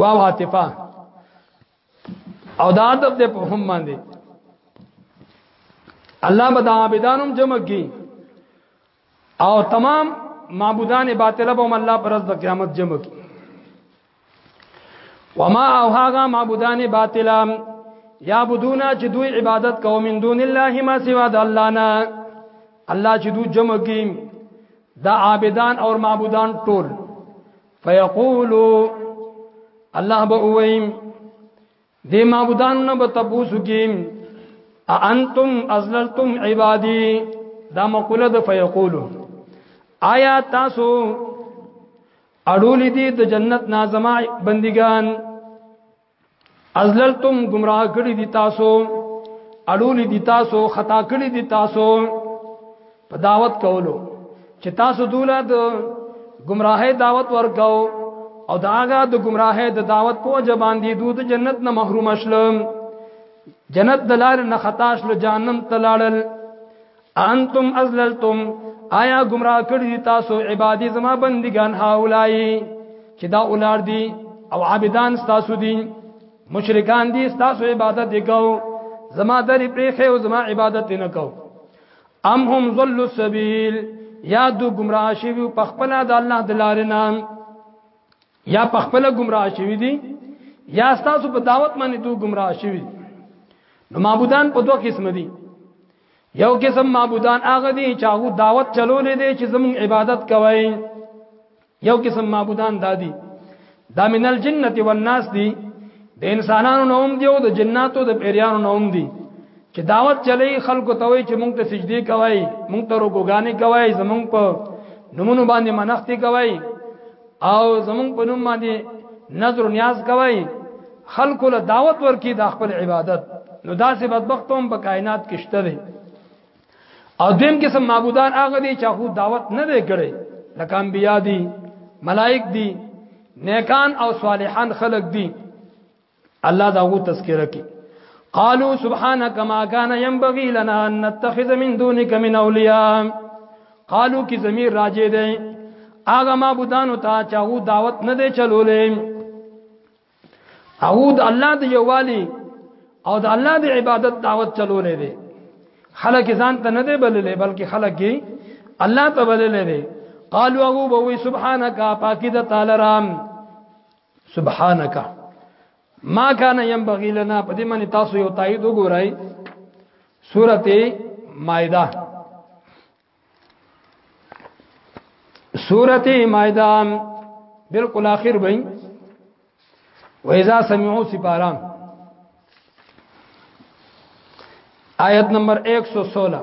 واو عاطفه او دا ادب دې په هم باندې الله به دا عابدانم جمع کی او تمام معبودان باطله به الله پر ورځ د قیامت جمع کی وما او هاغه معبودان باطله یعبدون چې دوی عبادت کوي من دون الله ما سوا د الله نه الله چې دوی جمع کی دا عابدان او معبودان ټول فیقولوا الله به ویم دې معبودان نه به تاسو کې انتم ازللتم عبادي دا مقوله د فیقولوا آیا تاسو اړول دي د جنت نازما بندگان ازللتم گمراه کړی دي تاسو اړول دي تاسو خطا کړی دي تاسو په دعوت کولو چې تاسو دوله د گمراهه دعوت ورکاو او دا هغه د گمراهه د دعوت په جبان دي دوی د جنت نه محروم شلم جنت دلار نه خطا شل جهنم تلاړل انتم ازللتم آیا گمراه کړی تاسو عبادی زما بندگان هاولای چې دا اولاد دي او عابدان تاسو دي مشرکان دي تاسو عبادت وکاو زما درې پرېخه او زما عبادت نه کو ام هم ظل السبيل یا دو گمراه شوی په خپل د الله د لارې نام یا په خپل گمراه شوی دي یا تاسو په دعوت باندې دو گمراه شوی نو معبودان په دوه قسم دي یو قسم معبودان هغه دي چې هغه دعوت چلولې دي چې زموږ عبادت کوي یو قسم معبودان دادي دا من الجنه والناس دي د انسانانو نوم دی او د جناتو د پیریانو نوم دی چې دعوت چلی خلکو ته وي چې مونږ ته سجدي کوي مونږ ته رکوګانی کوي زمونږ په نمونه باندې منښتي کوي او زمون په نوم باندې نظر نیاز کوي خلق له دعوت ورکی د خپل عبادت نو داسې بدبخت هم په کائنات کې شته دي او دیم قسم معبودان هغه دي چې خو دعوت نه دی کړي لکه انبیا دي ملائک دي نیکان او صالحان خلق دي الله دا غو تذکرہ کی قالوا سبحانك ما كان ينبغي لنا ان نتخذ من دونك من اولياء قالوا کی ضمیر راجه ده اغه معبودانو ته چاغو دعوت نه دی چلولې او د الله د یووالي او د الله د عبادت دعوت چلولې دي خلک ځان ته نه دی بللې بلکې خلک یې الله ته بللې دي قالوا ابو بوي سبحانك پاکي د تعالی رام سبحانك ما كان ينبغي لنا په دې باندې تاسو یو تایید وګورئ سورته مائده سورته مائده بالکل اخر بین و اذا سمعوا سپارا آیت نمبر 116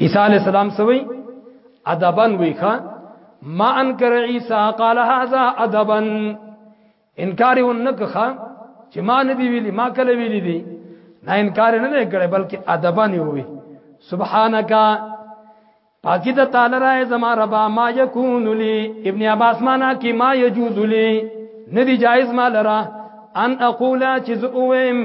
عیسی علی السلام سوی ادبن ویخه ما انکر عیسی قال هذا ادبن انکار ونکخه چې ما نه دی ویلی ما کله ویلی دی نه انکار نه نه کړي بلکې ادبن وی سبحانك پاکی د تعالی راي زما ربا ما يكون لي ابن عباس معنا کې ما يجوز لي ندي جائز ما لرا ان اقول چې زوم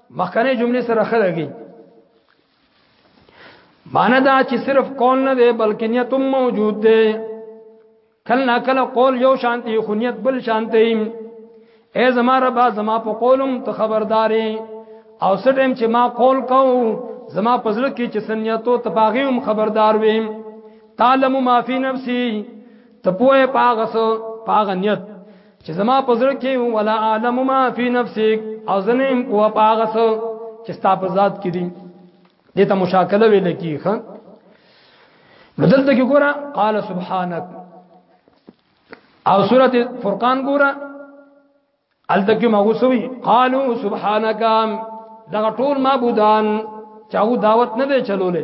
مخکنه جمله سره خلګي معنی دا چې صرف قول نه دی بلکې نیت هم موجود دی کله نا کله قول یو شانتی خو نیت بل شانتی اے زما رب زما په قولم ته خبرداري او سټم چې ما قول کو زما پزړه کې چې سنیتو تپاغیم خبردار ویم تعلم ما فی نفسی تپوه پاغس پاغ نیت چې زما په زړه کې ولا عالم ما فی نفسک او زنیم او پاغس چې ستا په ذات کې دي دې ته مشاکله ویل کیږي بدلته کې ګوره قال سبحانك او سورته فرقان ګوره التکی مغوسوی قالو سبحانك دغه ټول معبودان چاو دعوت نه دی چلولې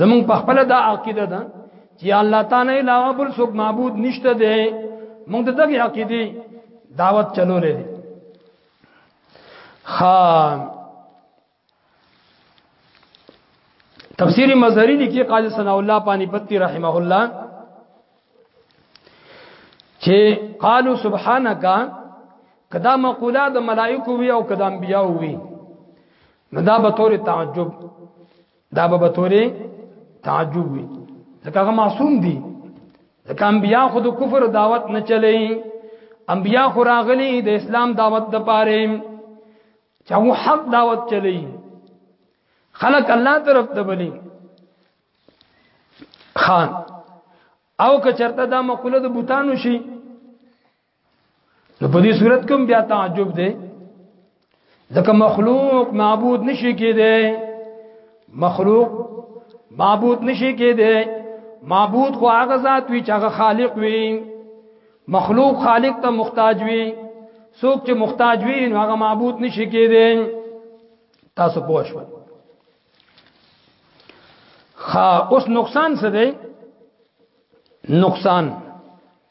زمون په خپل دا عقیده ده چې الله تعالی علاوه بل څوک معبود نشته دی موږ دغه عقیده دعوت چلولې دي خا تفسیر مظهری لیکي قاضی ثنا الله پانی پتی رحمه الله چې قالو سبحانك کدا مقوله د ملائکه وی او کدا انبیاء وی نو دا به تور تعجب دا به تورې تعجب وي ځکه هغه معصوم دي ځکه انبیا خود کفر دعوت نه چلی انبیا خو راغلي د اسلام دعوت د پاره چې هغه حق دعوت چلی خلق الله طرف ته بلی خان او که چرته دا مقوله د بوتانو شي نو په دې صورت کوم بیا تعجب دی ځکه مخلوق معبود نشي کېده مخلوق معبود نشي کېده معبود خو هغه ذات وی چې هغه خالق وی مخلوق خالق ته محتاج وی څوک چې محتاج وی نو هغه معبود نشي کېده تاسو پوه شئ خا اوس نقصان څه دی نقصان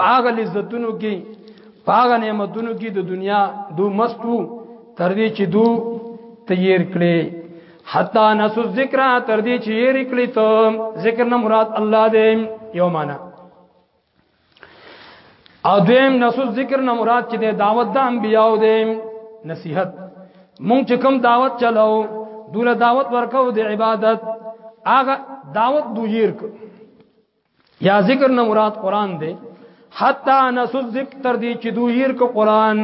پاغه لذتونو کې پاغه نعمتونو کې د دنیا دو مستو تر دې چې دو تیر کړي حتا نسو ذکر تر دې چې یې کړی ته ذکر نه مراد الله دې یو معنا او دیم نسو ذکر نه مراد چې دعوت د انبیاو دې نصیحت مونږ چې کوم دعوت چلاو دوله دعوت ورکو د عبادت هغه دعوت دویر کو یا ذکر نه مراد قران دی حتا نسو ذکر تر دې چې دوی هیر کو قران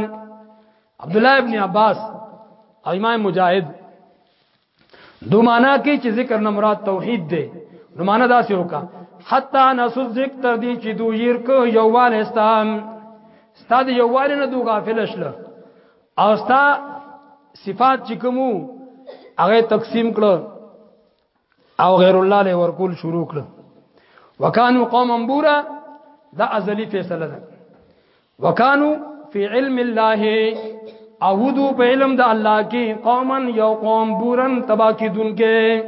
عبد الله ابن عباس او امام مجاهد دو معنا کې چې ذکر نه مراد توحید دی نو معنا دا څه وکا حتا نسو ذکر تر دې چې دوی هیر کو یووال استام ستاد یووال نه دوه غافل شله او ستا صفات چې کومو هغه تقسیم کړو او غیر الله له ورکول شروع کړ وکانو قوما بورا دا ازلی فیصله ده وکانو فی علم الله اودو په علم د الله کې قوما یو قوم بورن تبا کی دن کې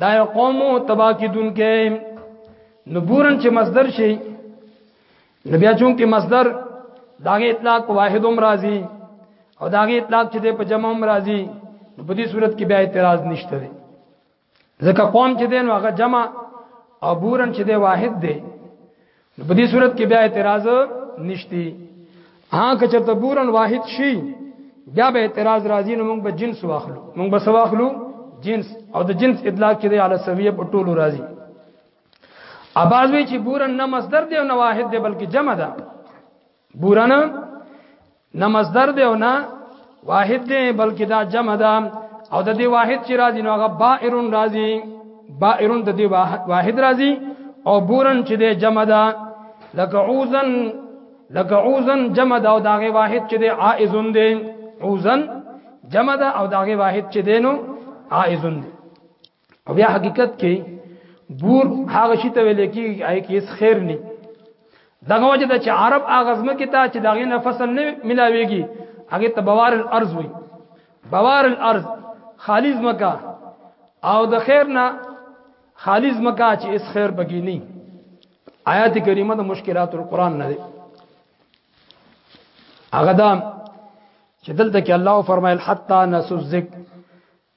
دا یو قوم تبا کی دن کې نبورن چې مصدر شي نو بیا چون کې مصدر داغه اطلاق په واحد هم راځي او داغه اطلاق چې په جمع هم راځي په دې صورت کې بیا اعتراض نشته دی ځکه قوم چې دین هغه جمع او بورن چې دی واحد دی په دې صورت کې بیا اعتراض نشتی ها که چرته بورن واحد شي بیا به اعتراض راځي نو موږ به جنس واخلو موږ به سواخلو جنس او د جنس اطلاق کې دی علی سویه په ټولو راځي اباز وی چې بورن نه مصدر دی او نه واحد دی بلکې جمع ده بورن نه مصدر دی او نه واحد دی بلکې دا جمع ده او د دې واحد چې راځي نو هغه بائرون راځي بائرون د دې واحد راځي او بورن چې د جمع ده لکه عوزن لکه عوزن جمع ده او داغه واحد چې د عائزون دی عوزن جمع ده او داغه واحد چې دینو عائزون دی او بیا حقیقت کې بور هغه شي ته ویل کی آی کې هیڅ خیر نه دغه وجه د چې عرب اغزم کې ته چې دغه نه فصل نه ملاويږي هغه ته بوار الارض وي بوار الارض خالص مکا او د خیر نه خالص مکا چې اس خیر بګی نه آیات کریمه د مشکلات القرآن نه دي هغه دا چې دلته کې الله فرمایل حتا نسو ذکر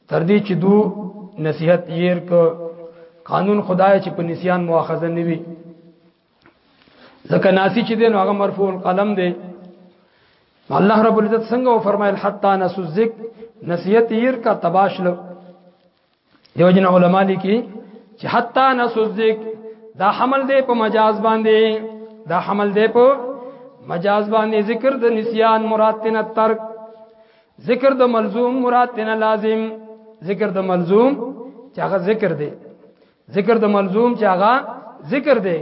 تر دې چې دو نصيحت ير ک قانون خدای چې په نسيان مؤاخذه نه وي ځکه ناسی چې دین هغه مرفوع القلم دی الله رب العزت څنګه و فرمایل حتا نسو ذک نصیحت ير کا تباشل دیو جن علماء لیکي چې حتا نسو ذک دا حمل دی په مجاز باندې دا حمل دی په مجاز باندې ذکر د نسیان مراد تن ترک ذکر د ملزوم مراد تنه لازم ذکر د ملزوم چې هغه ذکر دی ذکر د ملزوم چې هغه ذکر دی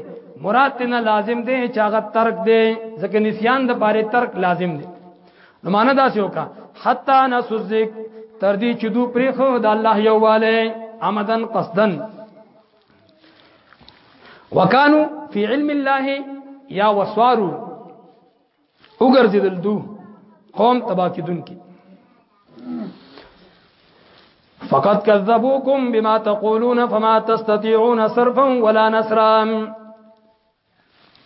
مراد تنه لازم دی چې هغه ترک دی ځکه نسیان د پاره ترک لازم دی نو معنا دا څه وکا حتا نسذک تر دې چې دو پرې خو د الله یواله عمدن قصدن وکانو فی علم الله یا وسوارو وګرځیدل دو قوم تبا کیدون کی فقد كذبوكم بما تقولون فما تستطيعون صرفا ولا نصرا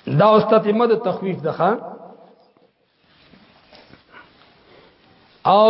دا استتمد تخويف دخان او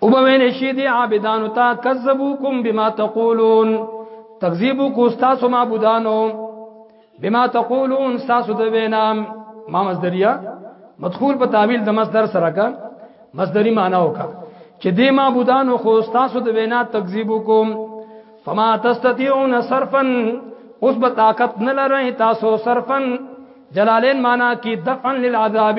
او به ویل شي دي عابدانو ته کذبوکم بما تقولون تکذیب کو تاسو معبودانو بما تقولون تاسو د وینا ما مصدریا مدخول په تعویل د مصدر سره کا مصدری معنی وکا چې دې معبودانو خو تاسو د وینا تکذیب کوم فما تستطيعون صرفا اوس به طاقت نه لرئ تاسو صرفا جلالین معنا کې دفن للعذاب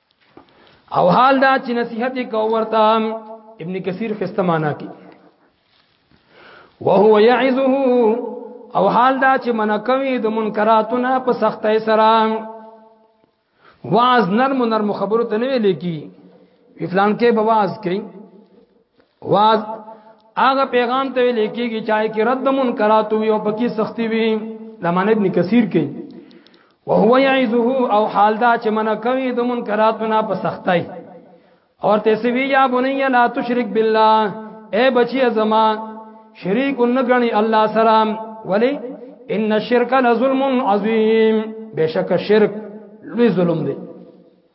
او حال دا چې نصيحت کو ورته ابن کثیر خسته معنا کی وهو يعظه او حال دا چې من کوي د منکراتونه په سختۍ سره واز نرم نرم خبرو ته نه ویل کی افلان کې بواز کوي واز هغه پیغام ته ویل کیږي چې کې رد منکرات وي او پکې سختی وي لمن ابن کثیر کوي وهو يعذه او حال دا چې من کوي د منکراتو نه په سختۍ اور ته سوي یا بني لا تشرک بالله اے بچي زما شریک نګنی الله سلام ولی ان الشرک لظلم عظیم بشک شرک لوی ظلم دی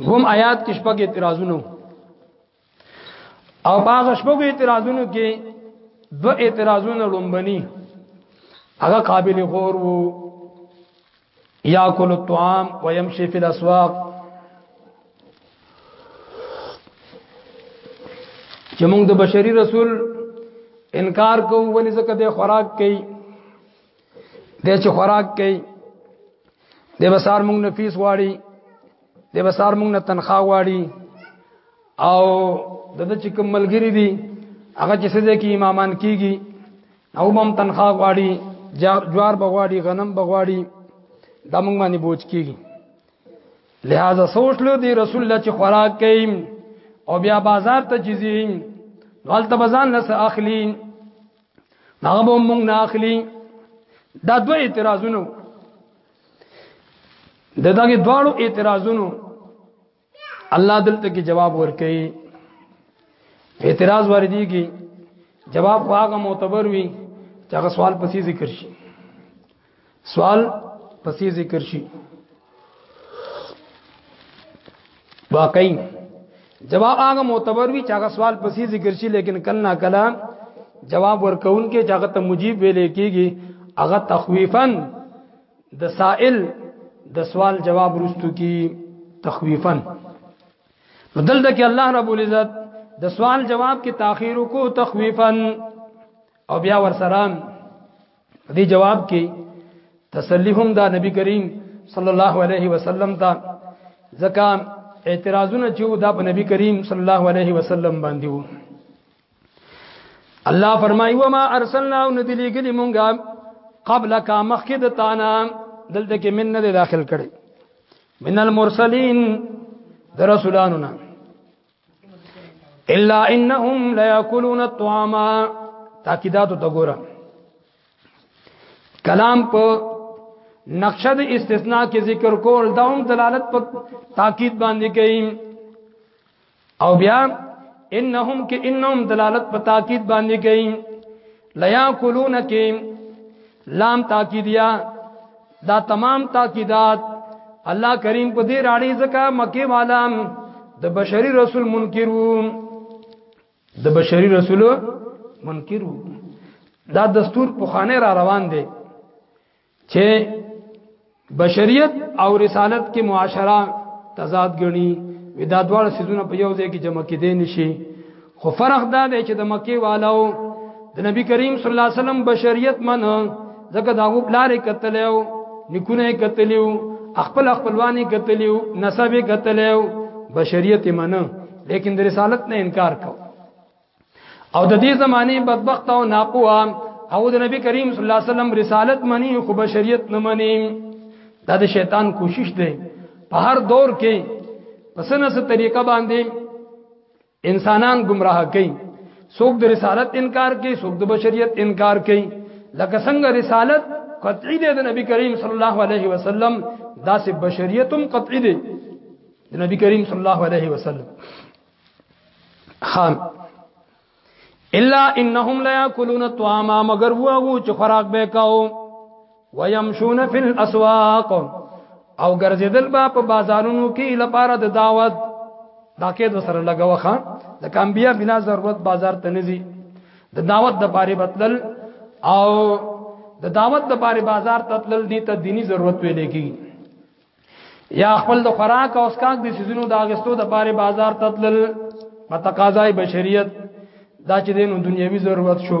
هم آیات کې شپږ اعتراضونه او باغ شپږ اعتراضونه کې دو اعتراضونه لومبني هغه قابل غور وو یاکل الطعام ويمشي في الاسواق چې موږ د بشري رسول انکار کوو ولې ځکه د خوراک کوي د چې خوراک کوي د بسار موږ نه فیس غواړي د بسار موږ نه تنخوا غواړي او د د چې کوم ملګری دي هغه چې سده کې امامان کیږي او هم تنخوا غواړي جوار بغواړي غنم بغواړي دا موږ باندې بوج کیږي لہذا سوچ لو دی رسول الله چې خوراک کوي او بیا بازار ته چیزي نوال ته بازار نه اخلي هغه به مونږ نه اخلي دا دوه اعتراضونه د دغه دواړو اعتراضونو الله دلته کې جواب ورکړي اعتراض وردی کې جواب هغه معتبر وي چې هغه سوال پسې ذکر شي سوال پسې ذکر شي واقعي جواب هغه معتبر وي چې هغه سوال پسې ذکر شي لیکن کله کله جواب ورکون کې چې هغه ته مجيب ویل کېږي هغه تخويفا د سائل د سوال جواب رستو کی تخويفا بدل د کې الله رب العزت د سوال جواب کې تاخير کو تخويفا او بیا ورسره دې جواب کې تسلی هم دا نبی کریم صلی الله علیه وسلم ته ځکه اعتراضونه چې دا په نبی کریم صلی الله علیه وسلم باندې وو الله فرمایي و ما ارسلنا ندلی گلی مونږه قبل کا مخکې د تانا دلته کې من نه داخل کړي من المرسلین د رسولانو نه الا انهم لا ياكلون الطعام تاکیدات ته ګوره کلام په نقشه د استثناء کې ذکر کول دا هم دلالت په تاکید باندې کوي او بیا انهم کې انهم دلالت په تاکید باندې کوي لیا کولون کې لام تاکیدیا دا تمام تاکیدات الله کریم په دې راړي زکه مکه والا د بشری رسول منکرو د بشری رسول منکرو دا دستور په خانه را روان دی چې بشریت او رسالت کې معاشره تضاد غني ودا دوړ سيزونه په یو ځای کې جمع کېدې نشي خو فرق دا دی چې د مکه والو د نبی کریم صلی الله علیه وسلم بشریت من زکه داغو بلار کتلو نکونه کتلو خپل خپلوانی کتلو نسب کتلو بشریت من لیکن د رسالت نه انکار کو او د دې زمانه بدبخت او ناقوا او د نبی کریم صلی الله علیه وسلم رسالت منی خو بشریت نه منی دا د شیطان کوشش دی په هر دور کې پسنه سره طریقه باندې انسانان گمراه کوي څوک د رسالت انکار کوي څوک د بشریت انکار کوي لکه څنګه رسالت قطعی دی د نبی کریم صلی الله علیه وسلم دا سه بشریتم قطعی دی د نبی کریم صلی الله علیه وسلم خام الا انهم لا یاکلون الطعام مگر وو چې خوراک به کاو ويمشون في الاسواق او ګرځیدل با په بازارونو کې لپاره د دعوت دا کې د سره لګوخه د کمبیا بنا ضرورت بازار ته نزي د دعوت د پاره بتل او د دعوت د پاره بازار ته تل دي ته دینی ضرورت ویل کی یا خپل د خوراک او اسکاک د سيزونو د اغستو د پاره بازار ته تل په تقاضای بشریت دا چې دینو دنیوي ضرورت شو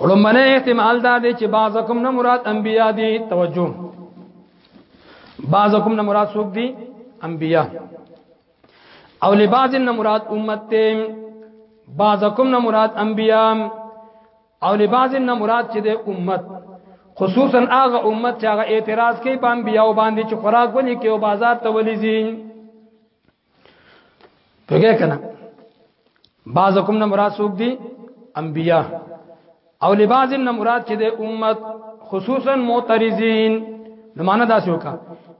ولومبنه احتمال دا دی چې بعضکم نه مراد انبیا دي توجه بعضکم نه مراد څوک دي انبیا او لبعض نه مراد امت ته بعضکم نه مراد انبیا او لبعض نه مراد چې د امت خصوصا هغه امت چې هغه اعتراض کوي په انبیا او باندې چې خوراک ونی کوي او بازار ته ولې ځي پیګه کنه بعض کوم نه مراد څوک دي انبیا او لباز نه مراد چې د امت خصوصا معترضین نو معنا دا شو کا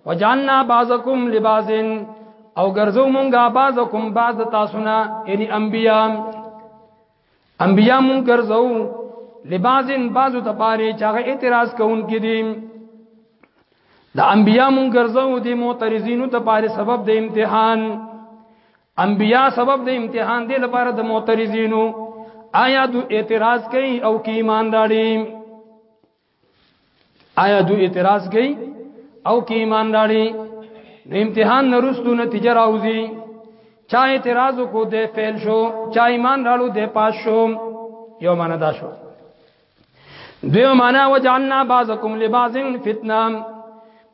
وجعلنا بعضکم لباس او ګرځو مونږه بعضکم بعض تاسو نه یعنی انبیا انبیا مون ګرځو لبازن بازو ته پاره چې هغه اعتراض کوونکې دي د انبیا مون ګرځو دي معترضینو ته پاره سبب د امتحان انبیا سبب د امتحان دی لپاره د معترضینو آیا دو اعتراض کوي او کی ایمان راړي آیا دو اعتراض کوي او کې ایمان راړي نو امتحان نرستو نتیجه راوځي چا اعتراض کو دې فعل شو چا ایمان راړو دې پاس شو یو معنا دا شو دیو معنا وجعلنا بعضکم لبعض فتنه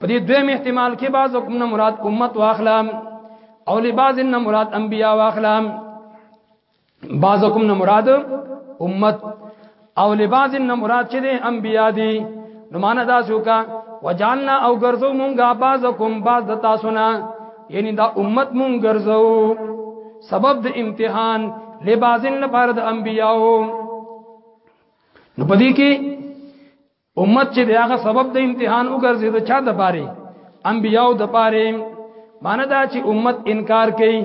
په دې دویم احتمال کې بعضکم نه مراد امت واخلم او لبعض نه مراد انبیا واخلم بعضکم نه مراد امت او لباس نه مراد چې دي انبیا دي نو معنا دا شو کا وجالنا او ګرځو مونږه بعضکم بعض د تاسو نه یعنی دا امت مونږ ګرځو سبب د امتحان لباس نه پر د انبیاو نو پدې کې امت چې دغه سبب د امتحان وګرځي د چا د پاره انبیاو د پاره معنی دا چې امت انکار کوي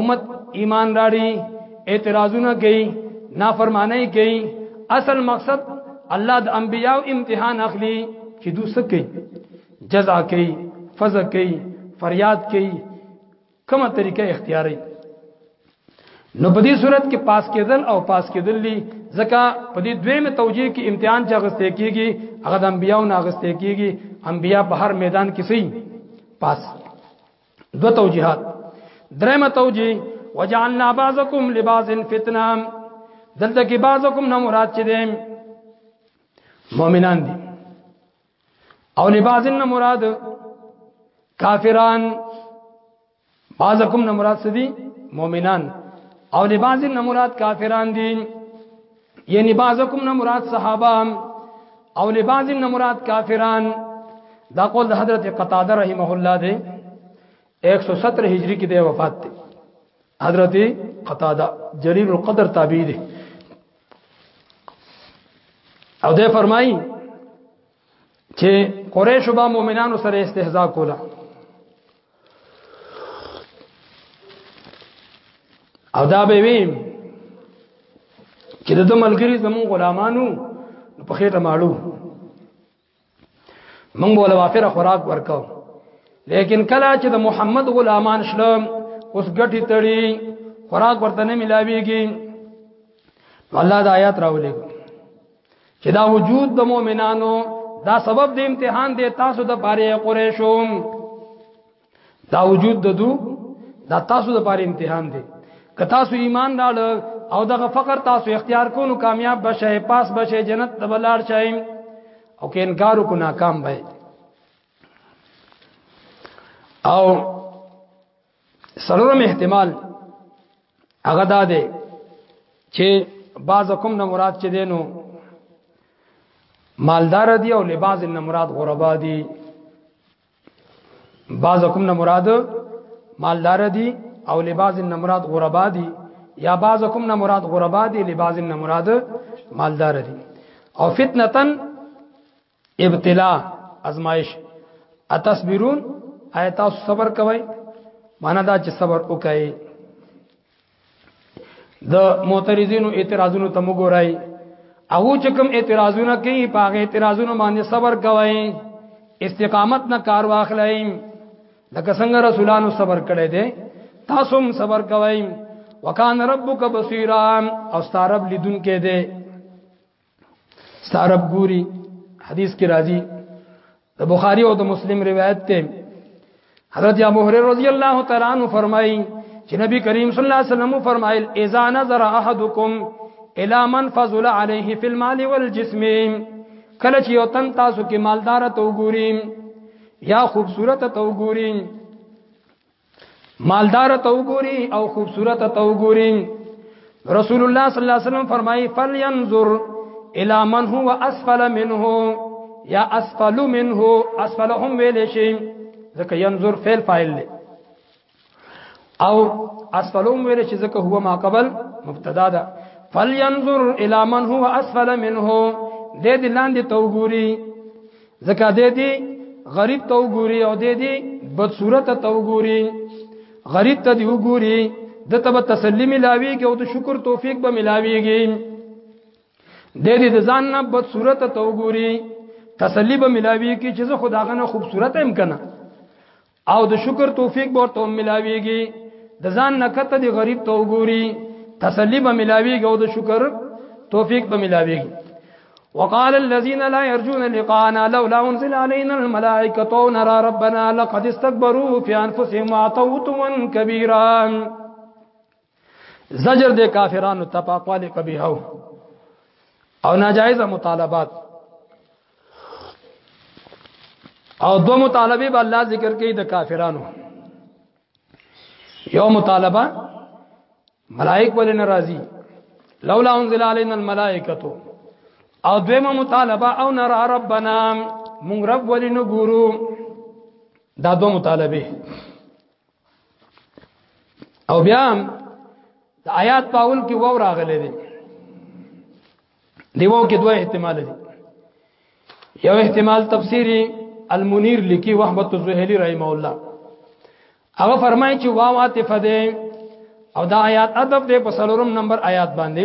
امت ایمان راړي اعتراضونه کوي نافرمانی کوي اصل مقصد الله د انبیاو امتحان اخلي چې دوی څه کوي جزا کوي فزا کوي فریاد کوي کومه طریقه اختیاري نو په دې صورت کې پاس کېدل او پاس کېدل دي ځکه په دې دویمه توجیه کې امتحان چې غسته کیږي هغه د انبیانو نه غسته کیږي انبیا په هر میدان کې سي پاس دو توجیهات درېمه توجیه وجعلنا بعضکم لبعض فتنه دلته کې بعضکم نه مراد چي دي مؤمنان دي او لباس نه مراد کافران بعض کوم نه مراد سدي مؤمنان او لباس نه مراد کافران دي یعنی بعض کوم نه مراد صحابه او لباس نه مراد کافران دا قول د حضرت قتاده رحمه الله دی 170 هجری کې د وفات دی حضرت قتاده جلیل القدر تابعی دی او ده فرمایي چې قریش به مؤمنانو سره استهزاء کوله او دا به ویم چې د ملګری زمون غلامانو په خېټه ماړو موږ بوله وافره خوراک ورکو لیکن کله چې د محمد غلامان شلم اوس ګټي تړي خوراک ورته نه ملاويږي الله د آیات راولې چې دا وجود د مؤمنانو دا سبب د امتحان دی تاسو د باره قریشو دا وجود د دو دا تاسو د پاره امتحان دی که تاسو ایمان راړ او دغه فقر تاسو اختیار کو نو کامیاب بشئ پاس بشئ جنت ته بلار شئ او که انکار کو ناکام بئ او سلورم احتمال هغه دا دی چې بعض کوم نه مراد چې دینو مالدار دی او لباس نه مراد غربا دی بعضکم نه مراد مالدار دي او لباس نه مراد غربا دي یا بعضکم نه مراد غربا دي لباس نه مراد مالدار دي او فتنتن ابتلا ازمائش اتصبرون آیات صبر کوي معنا دا چې صبر وکړي د معترضینو اعتراضونو ته وګورئ او چې کوم اعتراضونه کوي په هغه اعتراضونو باندې صبر کوئ استقامت نه کار واخلئ لکه څنګه رسولانو صبر کړی دی تاسو هم صبر کوئ وکان ربک بصیرا او ستارب لیدون کې دی ستارب ګوري حدیث کې راځي د بخاری او د مسلم روایت ته حضرت ابو هريره رضی الله تعالی عنہ فرمایي چې نبی کریم صلی الله علیه وسلم فرمایل اذا نظر احدکم الى من فضل عليه في المال والجسم کله چې یو تن تاسو کې مالدار ته وګوري یا خوبصورت ته وګوري مالدار ته وګوري او خوبصورت ته وګوري رسول الله صلی الله علیه وسلم فرمایي فلینظر الى من هو اسفل منه یا اسفل منه اسفلهم ویل شي ځکه ينظر فعل فاعل له او اسفلهم ویل شي ځکه هو ما قبل مبتدا ده فلینظر الى من هو اسفل منه دې دلان دي توغوري ځکه دې دې غریب ته وګوري او دې دې بد صورت ته وګوري غریب ته دی وګوري د تب تسلی ملاويږي او د شکر توفیق به ملاويږي د دې د ځان نه بد صورت ته وګوري تسلی به ملاويږي چې زه خداغه نه خوبصورت هم کنه او د شکر توفیق به ورته ملاويږي د ځان نه کته دی غریب ته وګوري تسلی به ملاويږي او د شکر توفیق به ملاويږي وقال الذين لا يرجون لقاءنا لولا انزل علينا الملائكه ونرى ربنا لقد استكبروا في انفسهم وعتوا كبيرا زجر د کافرانو تپاقوال کبیه او ناجایز مطالبات او دو مطالبه به الله ذکر کوي د کافرانو یو مطالبه ملائک ولې ناراضي لولا انزل علينا الملائکه او دویمه مطالبه او نرى ربنا مونږ رب ولې نګورو دا دو مطالبه او بیا د آیات پاول کې وو راغلي دي دیو کې دوه احتمال دي یو احتمال تفسیری المنیر لکی وحبت الزهلی رحم الله هغه فرمایي چې واو عاطفه ده او دا آیات ادب ده په سلورم نمبر آیات باندې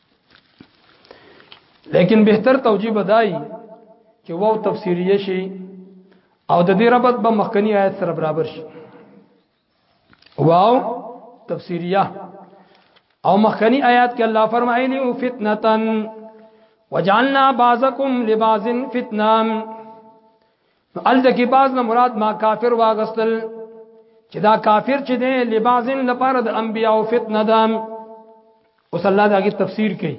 لیکن بهتر توجیه بدای چې وو تفسیریه شي او د دې ربط به مخکنی آیت سره برابر شي واو تفسیریه او مخکنی آیات کې الله فرمایلی او فتنتن وجعلنا بعضکم لبعض فتنام نو الته کې باز نه مراد ما کافر واغستل چې دا کافر چې دی لبازن لپاره د انبیا او فتنه ده اوس الله دا کی تفسیر کوي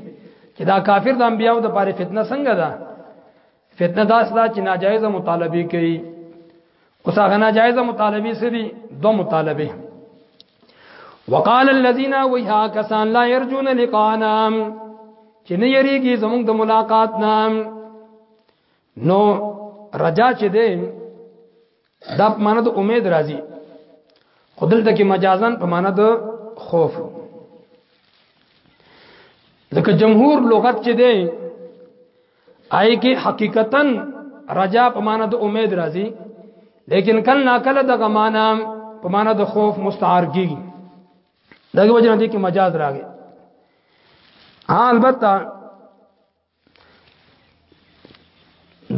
چې دا کافر د انبیا او د لپاره فتنه څنګه ده فتنه دا سلا چې ناجایزه مطالبه کوي اوس هغه ناجایزه مطالبه سری دو مطالبه وقال الذين ويها كسان لا يرجون لقانا چې نه یریږي زمونږ د ملاقات نام نو رجا چې دی دا په معنا د امید راځي خدل ته کې مجازن په معنا د خوف ځکه جمهور لغت چې دی آی کې حقیقتا رجا په معنا د امید راځي لیکن کله نا کله د غمانه په معنا د خوف مستعار کیږي دغه وجه نه دي کې مجاز راغی ها البته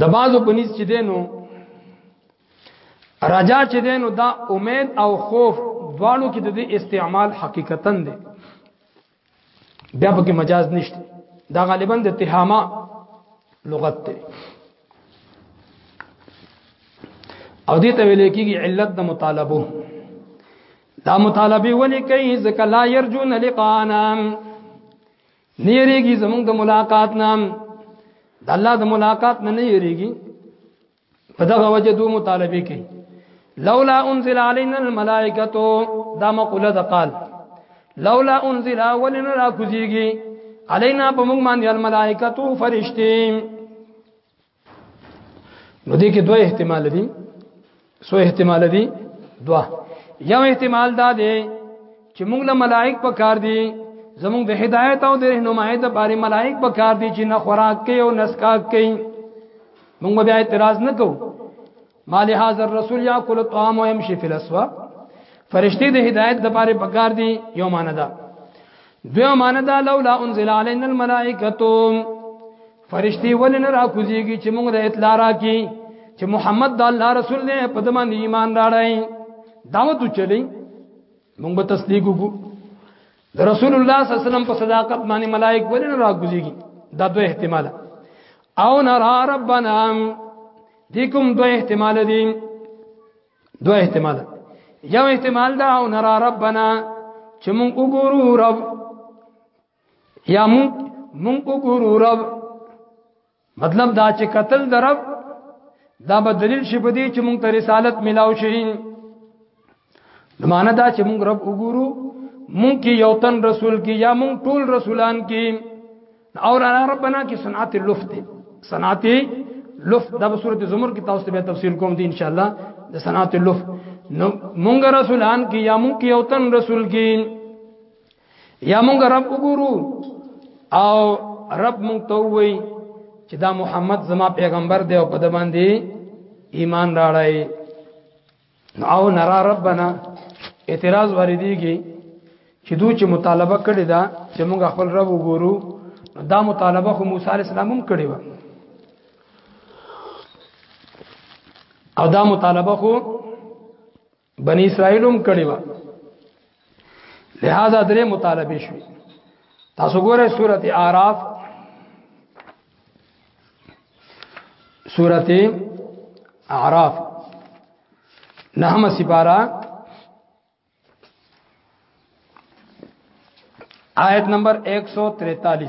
د بازو پنيز چې دینو رجا چې دینو دا امید او خوف دواړو کې د دې استعمال حقیقتا دی بیا پکې مجاز نشته دا غالبا د تهاما لغت دی او دې ته ویل کېږي علت د مطالبه دا مطالبه ولې کوي ځکه لا يرجون لقانا نه یریږي زمونږ د ملاقات نام د الله د ملاقات نه نه یریږي په دغه وجه دوه مطالبه کوي لولا انزل علينا الملائکه دا مقوله د قال لولا انزل ولنا را کوزيږي علينا په موږ باندې الملائکه فرشتي نو دې کې دوه احتمال دي سو احتمال دي دوه یو احتمال دا دی چې موږ له ملائک په کار دي زموږ د هدایت او د رهنمایت لپاره ملائک په کار دي چې نه خوراک کوي او نسکاک کوي موږ بیا اعتراض نه کوو ما لهذا الرسول یاکل الطعام ويمشي في الاسواق فرشتي د هدایت د پاره پکار دي یو معنی ده دوه معنی ده لولا انزل علينا الملائکه فرشتي ولن را کوزيږي چې موږ د اطلاع را کی چې محمد د الله رسول دی په دمن ایمان راړی دعوت چلی موږ به تصدیق وکړو د رسول الله صلی الله علیه وسلم په صداقت باندې ملائک ولې نه راګوزيږي دا دوه احتمال او نرا ربنا دي کوم دوه احتمال دي دوه احتمال یو احتمال دا او نرا ربنا چې مونږ وګورو رب یا مونږ مونږ وګورو رب مطلب دا چې قتل د رب دا به دلیل شي په دې چې مونږ ته رسالت ملاو شي نو معنا دا چې مونږ رب وګورو مونږ کې یو تن رسول کې یا مونږ ټول رسولان کې اور انا ربنا کې صنعت لفت صنعت لفت دا سورۃ زمر کې تاسو ته تفسیر کوم دي ان شاء الله د صنعت لفت نو مونږ رسولان کې یا مونږ کې یو تن رسول کې یا مونږ رب وګورو او رب مونږ ته وایي چې دا محمد زما پیغمبر دی او په د باندې ایمان راړای او نرا ربنا اعتراض وردیږي چې دوی چې مطالبه کړی دا چې موږ خپل رب وګورو دا مطالبه خو موسی علی السلام هم کړی و او دا مطالبه خو بنی اسرائیل هم کړی و لہذا درې مطالبه شو تاسو ګوره سورته اعراف سورته اعراف نهم سپارا آیت نمبر 143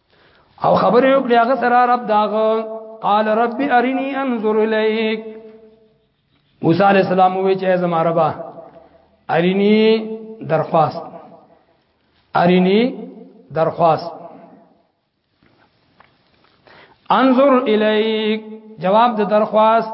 او خبر یو کړی هغه سره رب داغه قال رب ارني انظر اليك موسی عليه السلام وی چې زما ربا ارني درخواست ارني درخواست انظر اليك جواب د درخواست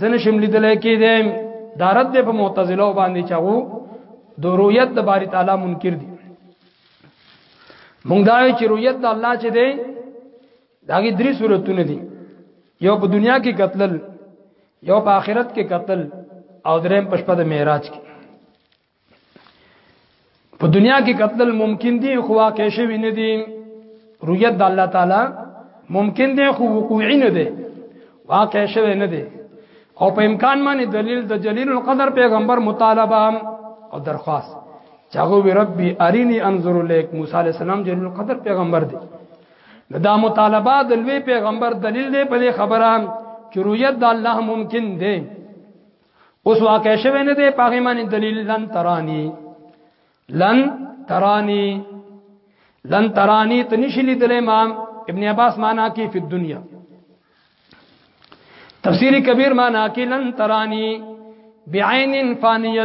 زنه شملې دلای کې دي دارت د په معتزله باندې چاغو د رؤیت د باری تعالی منکر دي مونږ دا چې رؤیت د الله چې دی داګه درې صورتونه دي یو په دنیا کې قتل یو په آخرت کې قتل او دریم په شپه د معراج کې په دنیا کې قتل ممکن دي خو واقع شوی نه دي رؤیت د الله تعالی ممکن دي خو وقوعي نه دي واقع شوی نه دي او په امکان باندې دلیل د جلیل القدر پیغمبر مطالبه او درخواست چاغو وی ربي اريني انظر لك موسی عليه السلام جلیل القدر پیغمبر دی دا مطالبه د لوی پیغمبر دلیل دی په خبره چې رؤیت د الله ممکن دی اوس واقع شوه نه دی پاغه معنی دلیل لن ترانی لن ترانی لن ترانی تنشلی دل امام ابن عباس معنا کی فی الدنیا تفسیر کبیر معنا کی لن ترانی بعین فانیه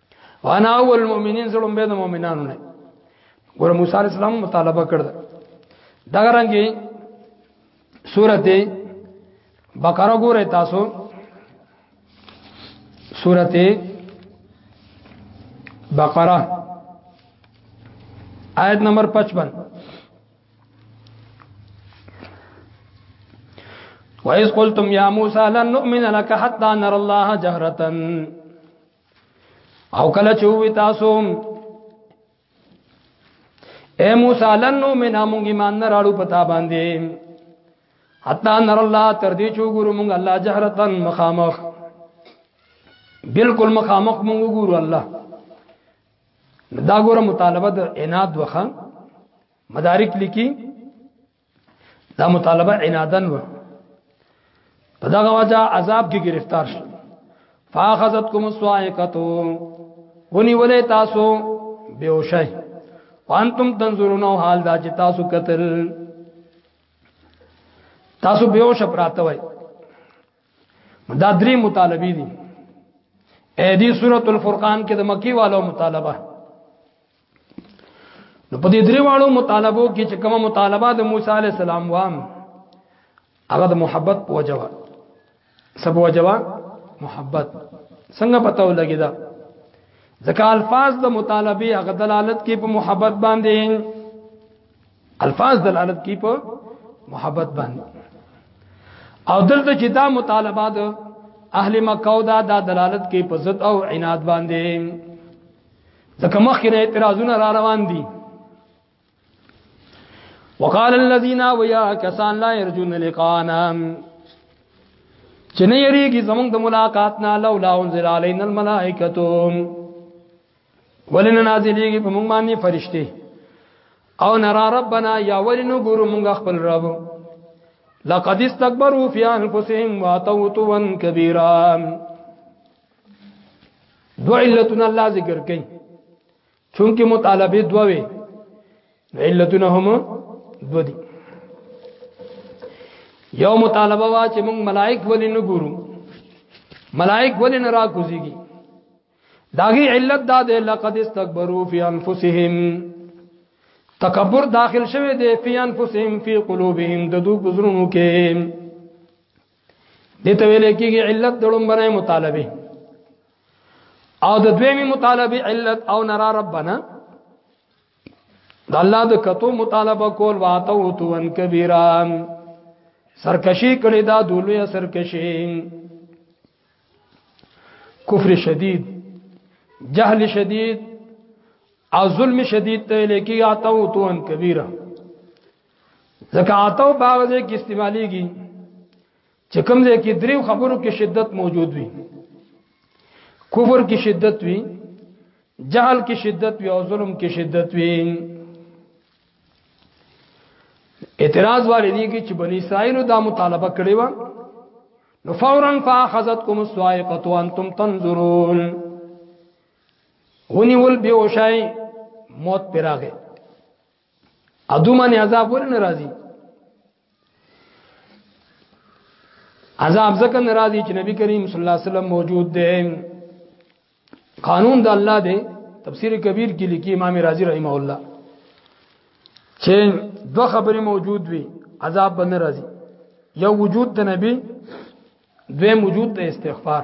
وانا اول مؤمنین زړم به د مؤمنانو نه ګور موسی علی السلام مطالبه کړ دا رنګي سورته بقره ګوره تاسو سورته بقره آیت نمبر 55 وَإِذْ قُلْتُمْ يَا مُوسَى لَن نُّؤْمِنَ لَكَ حَتَّى نَرَى اللَّهَ جَهْرَةً او کله چې وی تاسو اے موسی لنو منا مونږ ایمان نه راړو پتا باندې حتا نر الله تر دې چې ګورو مونږ الله جهرتن مخامخ بالکل مخامخ مونږ ګورو الله دا ګوره مطالبه د عناد وخه مدارک لیکي دا مطالبه عنادن و په دغه وجه عذاب کې گرفتار شو فاخذتكم الصاعقه ونی ولې تاسو بیوشای وانتم تنظرون حال دا چې تاسو قتل تاسو بیوش پراته وای دا درې مطالبه دي اې دې سورۃ الفرقان کې د مکی والو مطالبه نو په دې درې واړو مطالبو کې چې کومه مطالبه د موسی عليه السلام وام هغه د محبت په وجوه سب وجوه محبت څنګه پتاو لګی دا ځکه الفاظ د مطالبه هغه دلالت کوي په محبت باندې الفاظ دلالت کوي په محبت باندې او دلته چې دا مطالبه د اهل مکه دا دلالت کوي په ضد او عناد باندې ځکه مخکې نه اعتراضونه را روان دي وقال الذين ويا كسان لا يرجون لقانا چې نه یریږي زمونږ د ملاقات نه لولا انزل علينا الملائکه ولن نازلېږي په موږ باندې فرشته او نرا ربنا یا ولنو ګورو موږ خپل رب لقد استكبروا في انفسهم واتوا توا كبيرا دو علتونه الله ذکر کوي چونکه مطالبه دوه وي علتونه هم دوه دي یو مطالبه وا چې موږ ملائک ولې نه ګورو ملائک ولې نه راکوزيږي داغي علت دا ده لقد استكبروا في انفسهم تکبر داخل شوه دی فی انفسهم فی قلوبهم د دوی بزرونو کې دې ته ویل کېږي علت د لومبنه مطالبه او د دویمه مطالبه علت او نرا ربنا د الله د کتو مطالبه کول واتو تو ان کبیرام سرکشی کړي دا دولوی سرکشی کفر شدید جهل شدید او ظلم شدید ته لکی آتو تو ان کبیره ځکه اتو باغ دې کې استعماليږي چې کوم ځای کې دریو خبرو کې شدت موجود وي کفر کې شدت وي جهل کې شدت وي او ظلم کې شدت وي اعتراض والے دي کې چې بنی اسرائیل دا مطالبه کړې و نو فورا فاخذتكم الصاعقه وانتم تنظرون ونی ول بیوشای موت پراغه ادو باندې عذاب ور نه راځي عذاب ځکه نه راځي چې نبی کریم صلی الله علیه وسلم موجود دی قانون د الله دی تفسیر کبیر کې لیکي امام رازی رحمه الله چې دوه خبرې موجود وي عذاب به نه راځي یو وجود د نبی دویم وجود د استغفار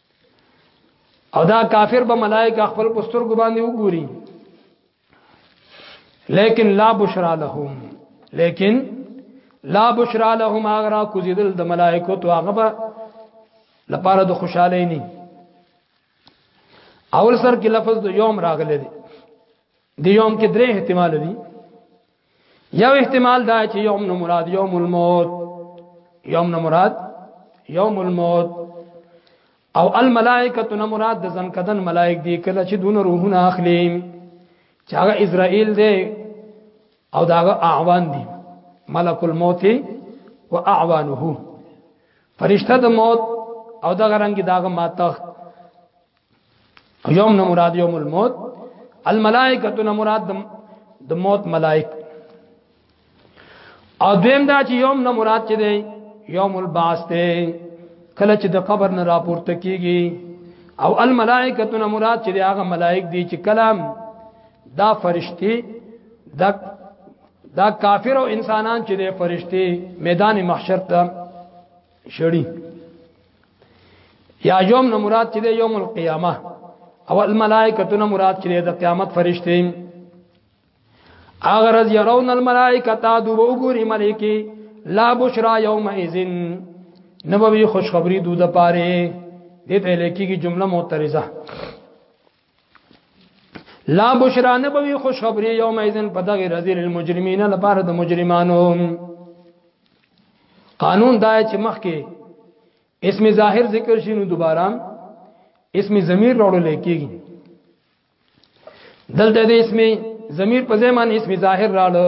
او دا کافر به ملائکه خپل پستر کو باندې وګوري لیکن لا بشرا لهم لیکن لا بشرا لهم اگر کو زیدل د ملائکه تو هغه به لپاره د خوشاله نه اول سر کې لفظ د یوم راغلی دی د یوم کې درې احتمال دي یو احتمال دا چې یوم نو مراد یوم الموت یوم نو مراد یوم الموت او الملائکه نو مراد د زنکدن ملائک دي کله چې دون روحونه اخلي چې هغه اسرائیل دی او داغه اعوان دي ملک الموت و اعوانه فرشتہ د موت او دغه رنګ داغه ماتخت یوم نه مراد یوم الموت الملائکه نه مراد د موت ملائک او دویم دا چې یوم نه مراد چې دی یوم البعث دی کله چې د قبر نه راپورته کیږي او الملائکه نه مراد چې هغه ملائک دي چې کلام دا فرشتي دا دا کافر او انسانان چې د فرشتي میدان محشر ته شړی یا یوم نه مراد چې یوم القیامه او الملائکه نه مراد چې د قیامت فرشتي اگر از يرون الملائکه تا دو وګوري ملائکه لا بشرا یوم اذن نبوی خوشخبری دو د پاره دې ته لیکي کی جمله معترضه لا بشرا نبوي خوشخبری یوم ایذن پدغه رذل المجرمین لپاره د مجرمانو قانون دا چې مخکې اسم ظاهر ذکر شینو دوباره اسم ضمیر راوړل کېږي دلته د اسم ضمیر په ځای باندې اسم ظاهر راړو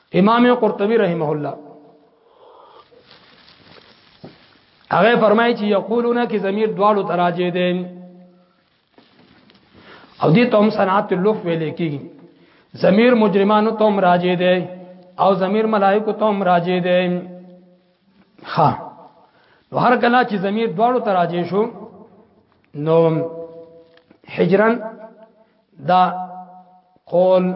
امام قرطبي رحمه الله هغه فرمایي چې یقولون کې ضمیر دواړو تراجه دي او دې ته هم صنعت اللف ویل کېږي ضمیر مجرمانو ته هم راجه دي او ضمیر ملائکه ته هم راجه دي ها نو هر کله چې ضمیر دواړو تراجه شو نو حجرن دا قول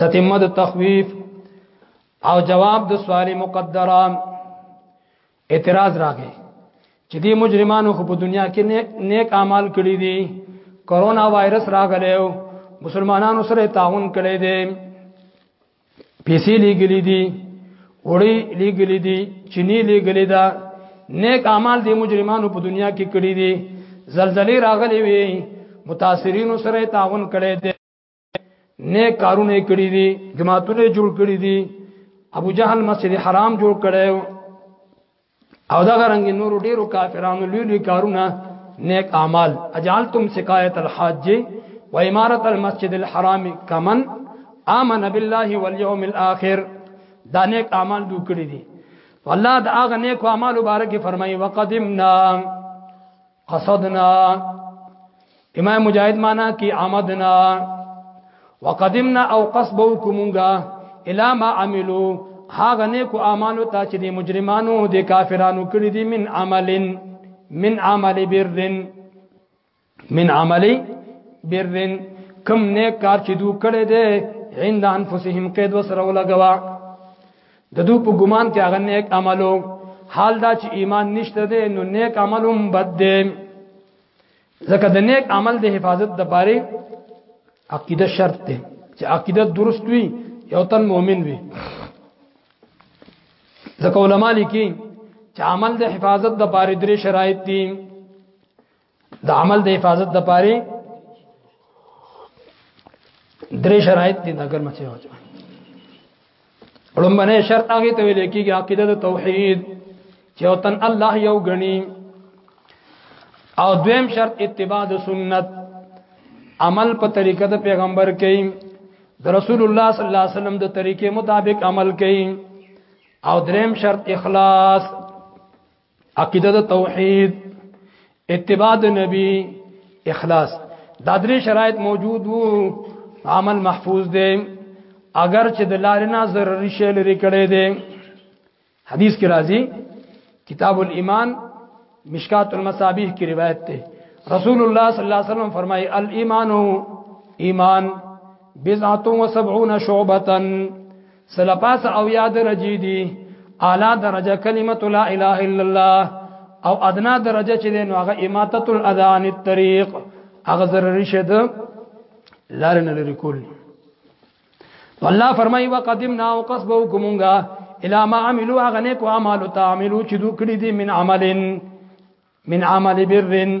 تتمه د تخویف او جواب د سوال مقدره اعتراض راغی چې دې مجرمانو خو په دنیا کې نیک نیک اعمال کړی دي کرونا وایرس راغلی او مسلمانانو سره تعاون کړی دی پیسې لګلې دي وړي لګلې دي چيني لګلې ده نیک اعمال دي مجرمانو په دنیا کې کړی دي زلزلې راغلي وي متاثرینو سره تعاون کړي دي نیک کارونه کړی دي جماعتونه جوړ کړی دي ابو جهل مسجد حرام جوړ کړي او دا غرنګ نور ډیرو کافرانو لوی لوی کارونه نیک اعمال اجالتم سقایت الحاج و امارت المسجد الحرام کمن امن بالله واليوم الاخر دا نیک اعمال دو کړی دي والله دا هغه نیک اعمال مبارک فرمایي وقدمنا قصدنا امام مجاهد معنا کې آمدنا وقدمنا او قصبو کومګه الا ما عملو هاغه نیکو اعمالو ته چې د مجرمانو د کافرانو کړی دي من عملن من عمل برن من عمل برن کم نیک کار چې دوی کړی دی عند انفسهم قید وسره ولګوا د دوی په ګمان کې هغه نیک عملو حال دا چې ایمان نشته دی نو نیک عمل هم بد دی ځکه د نیک عمل د حفاظت د پاره عقیده شرط دی چې عقیده درست وي یو تن مؤمن وي ځکه علما لیکي چې عمل د حفاظت د پاره درې شرایط دي د عمل د حفاظت د پاره درې شرایط دي دا ګرمه څه وځي لومبنه شرط هغه ته ویل کېږي عقیده د توحید چې او تن الله یو غني او دویم شرط اتباع د سنت عمل په طریقه د پیغمبر کې د رسول الله صلی الله علیه وسلم د طریقې مطابق عمل کړي او دریم شرط اخلاص عقیده د توحید اتباع د نبی اخلاص دا درې شرایط موجود وو عمل محفوظ دی اگر چې د لارې نه ضروري شی لري کړي دی حدیث کې راځي کتاب الایمان مشکات المصابیح کی روایت ده رسول الله صلی الله علیه وسلم فرمای الایمان ایمان بضعه و سبعون شعبه سلپاس او یاد رجی دی اعلی درجه کلمت لا اله الا الله او ادنا درجه چې نو هغه اماتت الاذان الطريق هغه ضروري شه ده لار نه لري کول الله فرمایي وقدمنا وقصبو کومګه الا ما عملوا هغه نه کو اعمال تعملوا چې دوی کړی دي من عمل من عمل بر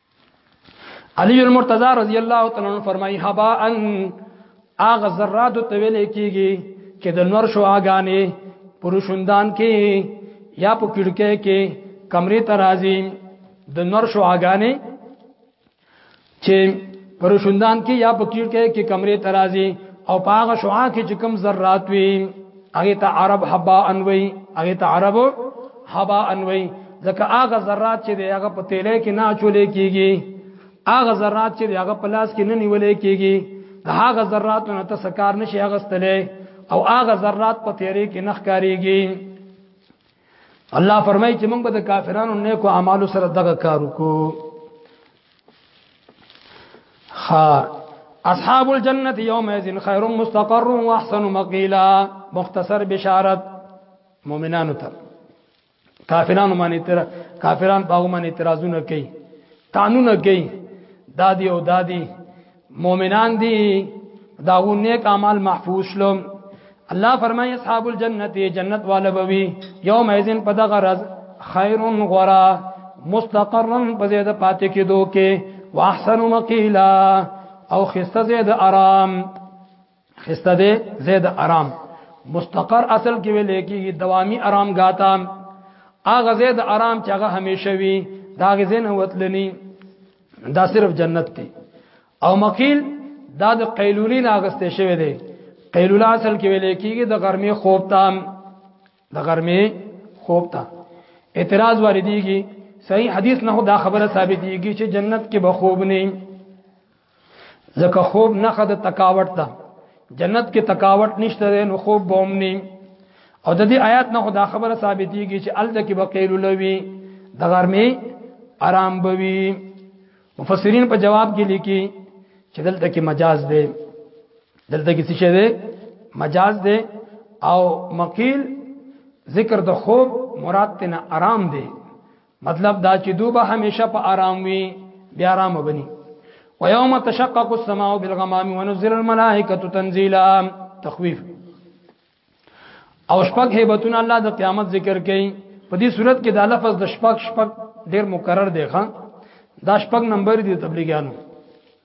علی المرتضی رضی الله تعالی عنہ فرمایي حبا ان اغه ذرات ته ویل کیږي چې د نور شو اگانې پروشندان کې یا په کړکې کې کمرې ته راځي د نور شو اگانې چې پروشندان کې یا په کړکې کې کمرې ته راځي او پاغه شعا کې چې کم ذرات وي هغه ته عرب حبا انوي هغه ته عرب حبا انوي ځکه هغه ذرات چې هغه په تیلې کې نه چولې کیږي هغه ذرات چې هغه په لاس کې نه نیولې کیږي دا هغه ذرات نه تسکار نشي هغه ستلې او هغه ذرات په تیرې کې نخ کاریږي الله فرمایي چې موږ به د کافرانو نیکو اعمالو سره دغه کار وکړو خا اصحاب الجنه یومئذ خیر مستقر واحسن مقیلا مختصر بشارت مؤمنانو ته کافرانو باندې تر کافران باغ باندې اعتراضونه کوي قانون کوي دادی او دادی مؤمنان دي داغو نیک اعمال محفوظ شلو الله فرمایي اصحاب الجنه جنت والا بوي یوم ایزن پدغه رز خیر غرا مستقرا بزید پاتې کېدو کې واحسن مقیلا او خسته زید آرام خسته ده زید آرام مستقر اصل کې ویل کېږي دوامي آرام غاتا اغه زید آرام چې هغه همیشه وي دا غزين وتلني دا صرف جنت دی او مقیل دا د قیلولی ناغسته شوی دی قیلوله اصل کې ویل کېږي د ګرمي خوب تام د ګرمي خوب تا اعتراض واردېږي صحیح حدیث نه دا خبره ثابتېږي چې جنت کې به خوب نه ځکه خوب نه خد تکاوت ده جنت کې تکاوت نشته ده نو خوب به امني او د دې آیات نه خدا خبره ثابتېږي چې ال د کې بقیل لوي د غرمه آرام بوي مفسرین په جواب کې لیکي چې دلته کې مجاز ده دلته کې څه ده مجاز ده او مقیل ذکر د خوب مراد تن آرام ده مطلب دا چې دوی به همیشه په آرام وي بیا آرام وبني ويوم تشقق السماء بالغمام ونزل الملائکه تنزيلا تخويف او شپږ هیبتونه الله د قیامت ذکر کوي په دې صورت کې دا لفظ د شپږ شپږ ډیر مکرر دی ښا دا شپږ نمبر دی تبلیغیانو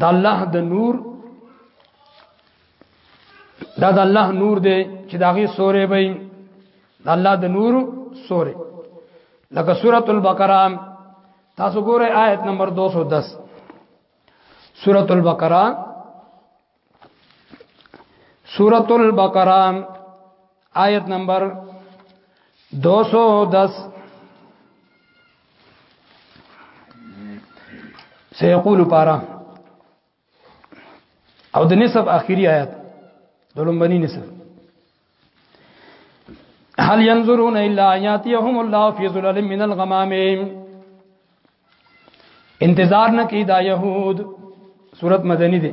د الله د نور دا د الله نور دی چې داغه سورې به د الله د نور سورې لکه سوره البقره تاسو ګوره آیت نمبر 210 سوره البقره سوره البقره آیت نمبر 210 سيقول بارا او د نسب اخیری آیات د لومبني نسب هل ينظرون الا ان ياتيهم الله في ظلال من الغمام انتظار نه کی دا يهود صورت مدنی دی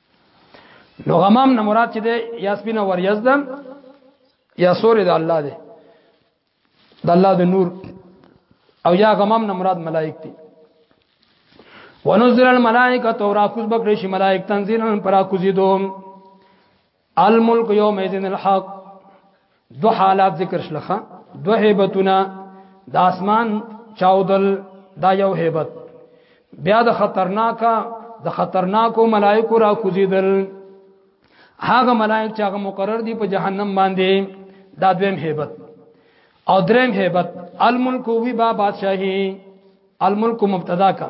نو غمام نه مراد چې دی یا سپینه وریځ ده یا سورې د الله دی د الله د نور او یا غمام نه مراد ملائک دي ونزل الملائکه تو راکوز بکړي شي ملائک تنزيل پر راکوزي دوم الملک یوم اذن الحق دو حالات ذکر شلخه دو هیبتونه د اسمان چاودل دا یو هیبت بیا د خطرناکه د خطرناکو ملائکو را کوزیدل هغه ملائک چې هغه مقرر دي په جهنم باندې دا دویم هیبت او دریم هیبت الملک وی با بادشاہی الملک مبتدا کا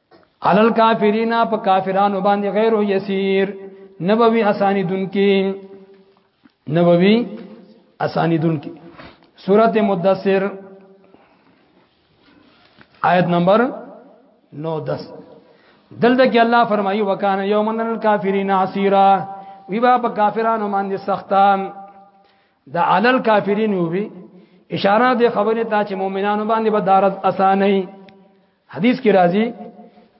علل کافرین په کافرانو باندې غیر یسیر نبوی اسانی دن کې نبوی اسانی دن کې سورته مدثر آیت نمبر 9 10 دلته کې الله فرمایي وکانه یومن الکافرین عسیرا وی با په کافرانو باندې سختان د علل کافرین وی اشاره د خبره ته چې مؤمنانو باندې بدارت اسانه حدیث کې راځي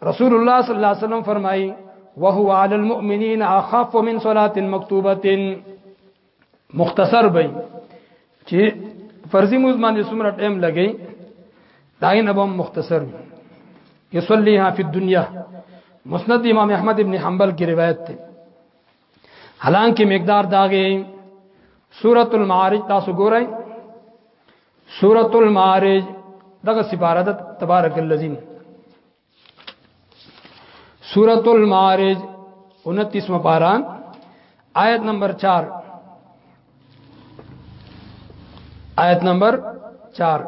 رسول الله صلی الله علیه وسلم فرمایي وهو علی المؤمنین اخف من صلاه مکتوبه مختصر به چې فرضي موز باندې څومره ټیم لګي دا نه به مختصر وي یصلیها فی الدنیا مسند امام احمد ابن حنبل کی روایت ده حالانکه مقدار داغه سورۃ المعارج تاسو ګورئ سورۃ المعارج دغه سپارت تبارک الذی سورۃ المعارج 29 مپارا آیت نمبر 4 آیت نمبر 4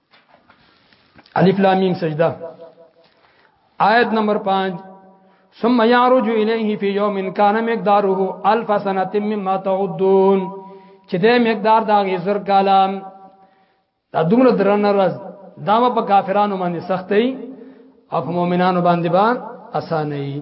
الف لام میم سجده آیت نمبر 5 ثم يعرج اليه في يوم كان مقداره الف سنه مما تعدون چې د مقدار دا غزر کلام دا دومره درنه ورځ دا په کافرانو باندې سختي او په مؤمنانو باندې با اسانه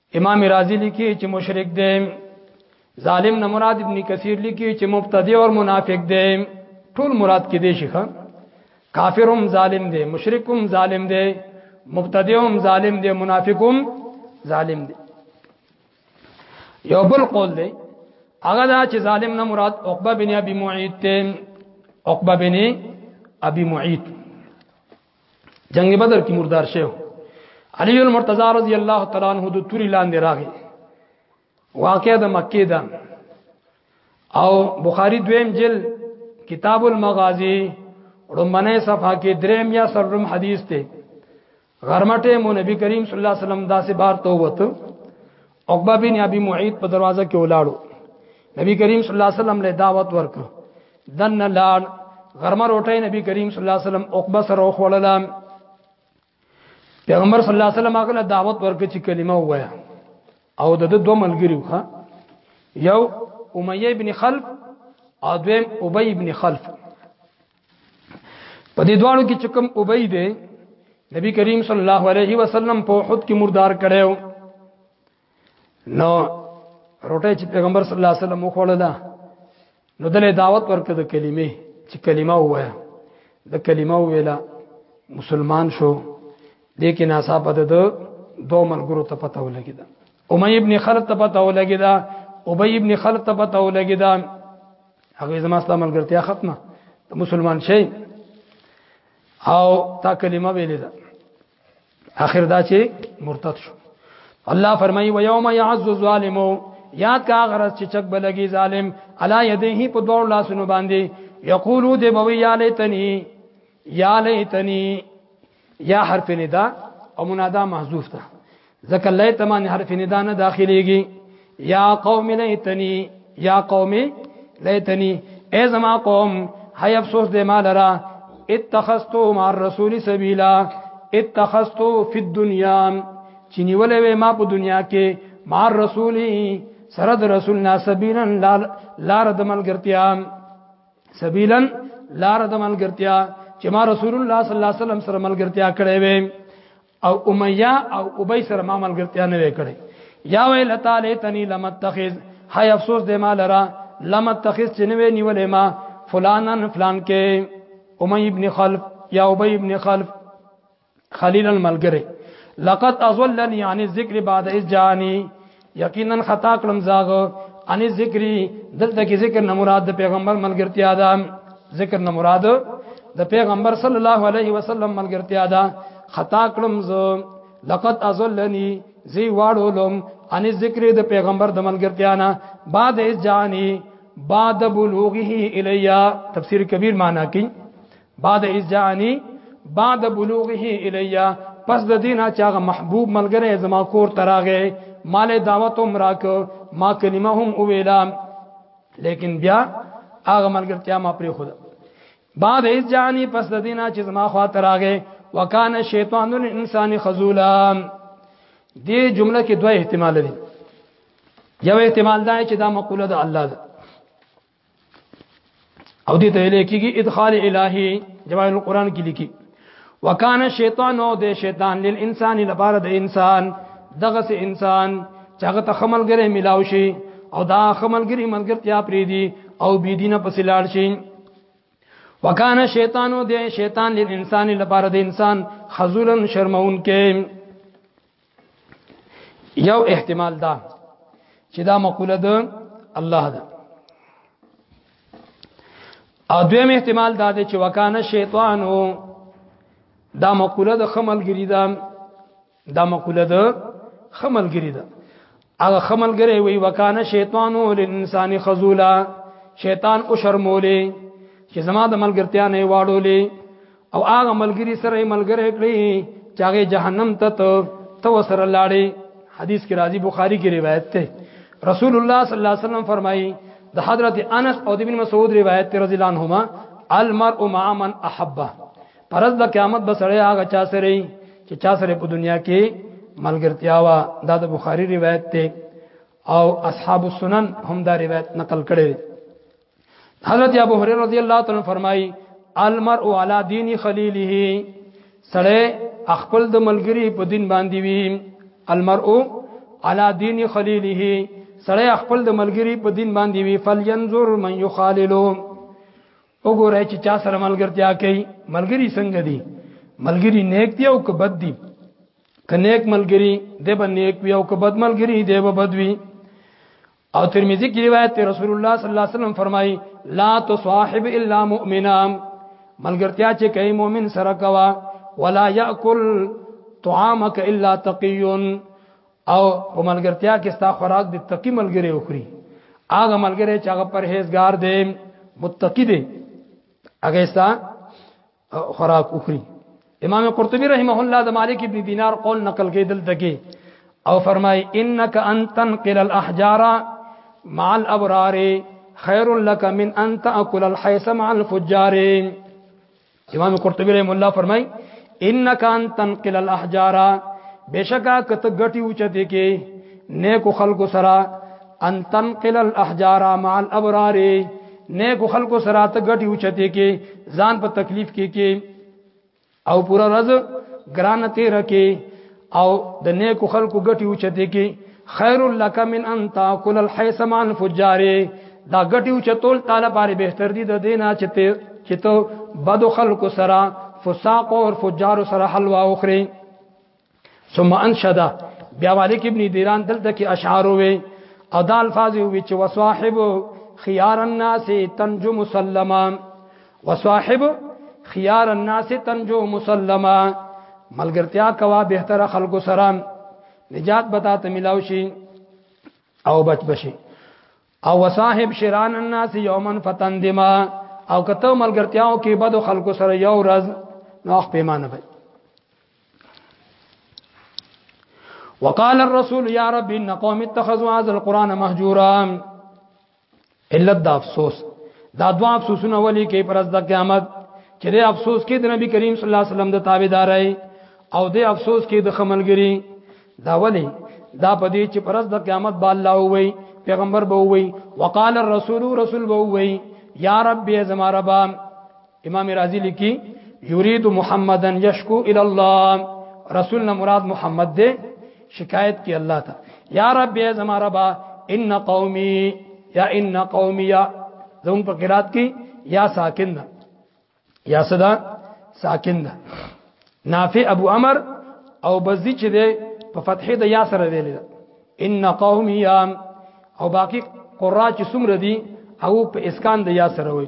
امام رازی لیکي چې مشرک دی ظالم نه مراد ابن کثیر لیکي چې مبتدی او منافق دی ټول مراد کې دی شيخه کافرم ظالم دی مشرکم ظالم دی مبتدیهم ظالم دی منافقم ظالم دی یو بل قول دی هغه دا چې ظالم نه مراد عقبه بن ابي معيط ته عقبه بن ابي معيط جنگ بدر کې مردار شو علي المرتضی رضی الله تعالی عنہ د توري لاندې راغی واقع د مکه ده او بخاری دویم جل کتاب المغازی رمبنه صفحه کې دریم یا سرم حدیث ته غرمټه مو نبی کریم صلی الله علیه وسلم داسې بار تو وته عقبه بن ابي معيط په دروازه کې ولاړو نبی کریم صلی الله علیه وسلم له دعوت ورک دن لاړ غرمه روټه نبی کریم صلی الله علیه وسلم عقبه سره وخوړل پیغمبر صلی الله علیه وسلم هغه دعوت ورک چې کلمه وایا او د دوه ملګری وخه یو امیه ابن خلف او دویم ابی ابن خلف په دې دواړو کې چکم ابي دی نبی کریم صلی الله علیه وسلم په حد کې مردار کړو نو روټه چې پیغمبر صلی الله علیه وسلم وخوړل نو دله دعوت ورکړه د کلمې چې کلمه وایا د کلمه ویلا مسلمان شو د کې ناصابه د دوه ملګرو ته پته ولګیدا امیه ابن خلد ته پته ولګیدا ابی ابن خلد ته پته ولګیدا هغه زما ستا ملګرتیا ختمه ته مسلمان شي او تا کلمه ویلې ده اخر دا چې مرتد شو الله فرمایي و یوم یعز الظالم یاد کا غرض چې چک بلګي ظالم الا یده په دوه لاسونو باندې یقولو دی بوي یا لیتنی یا لیتنی یا حرف ندا او منادا محذوف ده ځکه لیت معنی حرف ندا نه داخليږي یا قوم لیتنی یا قوم لیتنی ای زما قوم هی افسوس دې مال را اتخذتو مع الرسول سبیلا اتخذتو فی الدنیا چینی ولې وې ما په دنیا کې مع الرسول سره د رسول ناسبینا لار د ملګرتیا سبیلن لار د ملګرتیا چې ما رسول الله صلی الله علیه وسلم سره ملګرتیا کړې وې او امیہ او ابی سره ما ملګرتیا نه وکړي یا ویل تعالی تنی لمتخذ هاي افسوس دې ما لرا لمتخذ چې نوې نیولې ما فلانن فلان کې امی ابن خلف یا ابی ابن خلف خلیل الملګری لقد ازلنی عن الذکر بعد اذ جانی یقینا خطا کړم زاغه ان ذکر دلته کې ذکر نه مراد د پیغمبر ملګرتیا ده ذکر نه مراد د پیغمبر صلی الله علیه وسلم ملګرتیا ده خطا کړم زه لقد ازلنی زی واړولم ان ذکر د پیغمبر د ملګرتیا نه بعد از جانی بعد بلوغه الیا تفسیر کبیر معنا کی بعد اذجانی بعد بلوغه الیا پس د دینه چې هغه محبوب ملګری زما کور تراغه مال دعوت هم راک ما کلمه هم ویلا لیکن بیا هغه ملګرتیا ما پرې خود بعد از جانی پس د دینه چې زما خوا تراغه وکانه شیطان الانسان خذولا دې جمله کې دوه احتمال دي یو احتمال دا چې دا مقوله ده الله ده او دې ته لیکيږي ادخال الهي جواب القرآن کې لیکي وکانه شیطان او د شیطان للانسان لپاره د انسان دغه سه انسان چې هغه ته خملګره ملاو شي او دا خملګری ملګرتیا پری دي او بی دینه پسې لاړ شي وکانه شیطان او د شیطان للانسان لپاره د انسان خذولن شرمون کې یو احتمال دا چې دا مقوله ده الله ده او دویم احتمال دا دی چې وکانه شیطان دا مقوله د خملګری ده دا مقوله ده خملګری ده هغه خمل ګره وی وکانه شیطان للانسان خذولا شیطان او شرمولې چې زما د ملګرتیا نه واړولې او هغه ملګری سره ملګری کړی چې هغه جهنم ته تو سره لاړې حدیث کې راځي بخاری کې روایت ده رسول الله صلی الله علیه وسلم فرمایي د حضرت انس او د ابن مسعود روایت رضی الله عنهما المرء مع من احبه پرز د قیامت به سړی هغه چا سره چې چا سره په دنیا کې ملګرتیا وا دا د بخاری روایت ته او اصحاب السنن هم دا روایت نقل کړي حضرت ابو هريره رضی الله تعالی فرمایي المرء على دين خليله سړی خپل د ملګری په دین باندې وي المرء على دين خليله سړی خپل د ملګری په دین باندې وي فلینظر من يخاللو وګورئ چې چا سره ملګرتیا کوي ملګری څنګه دي ملګری نیک دی او که بد دی که نیک ملګری دی به نیک وي او که بد ملګری دی به بد وي او ترمذی کی روایت رسول الله صلی الله علیه وسلم فرمایي لا تصاحب الا مؤمنا ملګرتیا چې کوي مؤمن سره کوا ولا یاکل طعامک الا تقی او په ملګرتیا کې ستا خوراک د تقی ملګری وخوري هغه ملګری چې هغه پرهیزګار دی متقی دی هغه ستا خوراک وخوري امام قرطبي رحمه الله د مالک ابن دینار قول نقل کې دلته کې او فرمای انک ان تنقل الاحجار مع الابرار خير لك من ان تاكل الحيث مع الفجار امام قرطبی رحم الله فرمای انک ان تنقل الاحجار بشکا کته غټي اوچته کې نیکو خلق سره ان تنقل الاحجار مع الابرار نیکو خلق سره ته غټي اوچته کې ځان په تکلیف کې کې او پورا رز ګران تیر کې او د نیکو خلکو ګټي او چته کې خیر لک من ان تاکل الحیس مع الفجار دا ګټي او چتول تعالی باندې بهتر دي د دینا چته چته بد خلکو سره فساق او فجار سره حلوا اخري ثم انشد بیا مالک ابن دیران دلته کې اشعار وي او دا الفاظ وي چې وصاحب خيار الناس تنجو مسلمان وصاحب خيار الناس تنجو مسلما ملګرتیا کوا بهتره خلکو سره نجات بتا ته ملاو شي او بچ بشي او وصاحب شران الناس یومن فتندما او کته ملګرتیاو کې بد خلکو سره یو ورځ نوخ پیمانه وي وقال الرسول يا رب ان قوم اتخذوا هذا القران مهجورا علت د افسوس دا دوا افسوسونه ولي کې پر د قیامت چې د افسوس کې د نبی کریم صلی الله علیه وسلم د تابعداري او د افسوس کې د خملګری دا ولي دا پدې چې پر د قیامت با الله وي پیغمبر به وي وقال الرسول رسول به وي یا رب زما ربا امام رازی لیکي یرید محمدن یشکو الی الله رسول نه مراد محمد دی شکایت کی الله ته یا رب یا زما ربا ان قومی یا ان قومی یا زمون په قرات کې یا ساکن ده یا صدا ساکن ده نافع ابو عمر او بزی چې ده په فتحې د یا سره ویل ده ان قوم یا او باقی قرا چې څومره دي او په اسکان د یا سره وي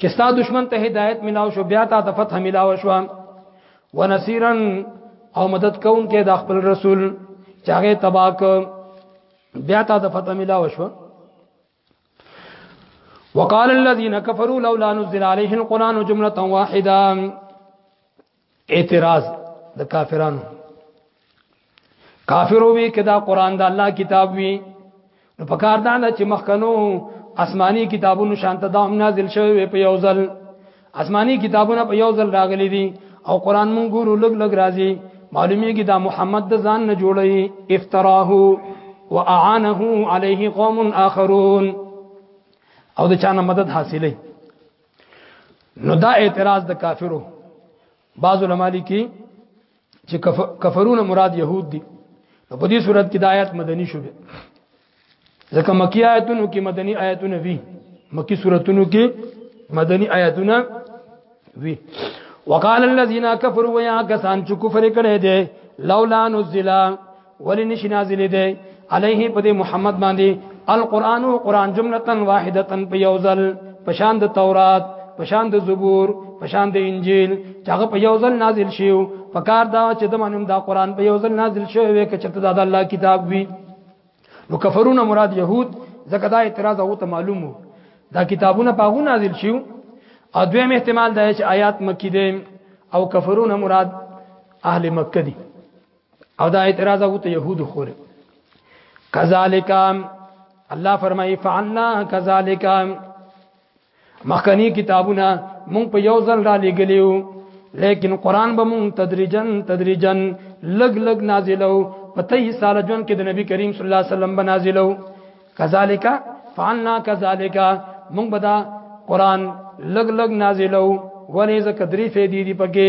چې ستا دشمن ته هدایت ملاو شو بیا تا ته فتح ملاو شو ونصيرا او مدد کون کې د خپل رسول چاغه تباک بیا تا ته فتح ملاو شو وقال الذين كفروا لولا نزل عليه القران جمله واحده اعتراض د کافرانو کافرو وی کدا قران د الله کتاب وی نو په کار دا نه چې مخکنو آسماني کتابونو شانته دا هم نازل شوی په یو ځل آسماني کتابونه په یو ځل راغلي دي او قران مونږ ګورو لګ لګ راځي معلومیږي دا محمد د ځان نه جوړي افتراه واعانه عليه قوم اخرون او د چانه مدد حاصلې نو دا اعتراض د کافرو بعض علماء لیکي چې کفرون مراد يهود دي نو په دې صورت کې د آیات مدني شوه ځکه مکی آیاتونو کې مدني آیاتونه وی مکی سوراتونو کې مدني آیاتونه وی وقال الذين كفروا ويا كسان چې کفر کړي دي لولا نزل ولی نشی نازل دی علیه په محمد باندې القرآن او قرآن جمله واحده په یوزل پشان د تورات پشان د زبور پشان د انجیل چې هغه په یو ځل نازل شیو په کار دا چې د منم دا قران په یو ځل نازل شوی وي چې ته دا د الله کتاب وي نو کفرون مراد يهود زکه دا اعتراض او ته معلومو دا کتابونه په غو نازل شیو او دویم احتمال دا چې آیات مکی دي او کفرون مراد اهل مکه دي او دا اعتراض او ته يهود خور کذالک الله فرمایي فعلنا کذالک مخکنی کتابونه مونږ په یو ځل را لګلیو لیکن قران به مونږ تدریجن تدریجن لګ لګ نازلو په 23 سال جون کې د نبی کریم صلی الله علیه وسلم به نازلو کذالک فعلنا کذالک مونږ به دا قران لګ لګ نازلو ولې زکه درې فائدې دي پکې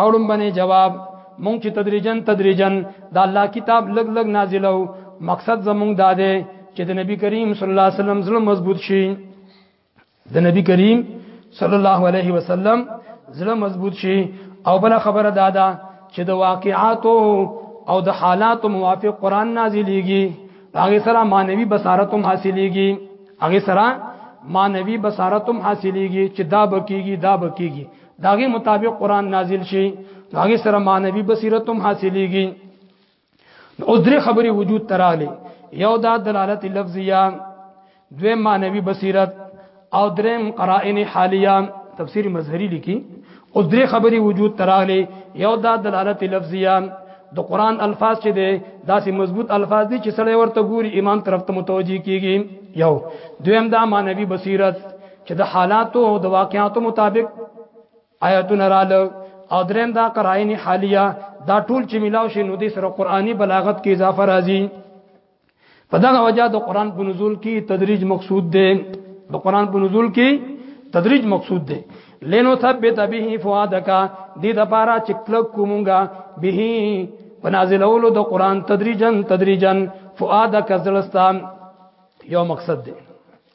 او لمبنه جواب مونږ چې تدریجن تدریجن دا الله کتاب لګ لګ نازلو مقصد زمونږ دا دی چې د نبی کریم صلی الله علیه وسلم زړه مضبوط شي د نبی کریم صلی الله علیه وسلم زړه مضبوط شي او بل خبره دا ده چې د واقعاتو او د حالاتو موافق قران نازلېږي هغه سره مانوي بصارت هم حاصلېږي هغه سره مانوي بصارت هم حاصلېږي چې دا بکیږي دا بکیږي داغه مطابق قران نازل شي داغه سره مانوي بصیرت هم حاصلېږي او درې خبرې وجود تراله یو دا دلالت لفظیه دویم مانوي بصیرت او دریم قرائن حالیه تفسیر مظهری لیکي او درې خبرې وجود تراله یو دا دلالت لفظیه د قران الفاظ چې دي داسې مضبوط الفاظ دي چې سړی ورته ګوري امام طرف ته متوجي کیږي یو دویم دا مانوي بصیرت چې د حالاتو او د واقعاتو مطابق آیاتونه رااله او دریم دا قرائن حالیه دا ټول چې ملاو شي نو د سره قرآني بلاغت کې اضافه راځي په دغه وجہ د قرآن په نزول کې تدریج مقصود دی د قرآن په نزول کې تدریج مقصود دی لینو ثبت به فؤادک دې د پاره چې کلک کومګه به بنازلولو د قرآن تدریجن تدریجن فؤادک زلستان یو مقصد دی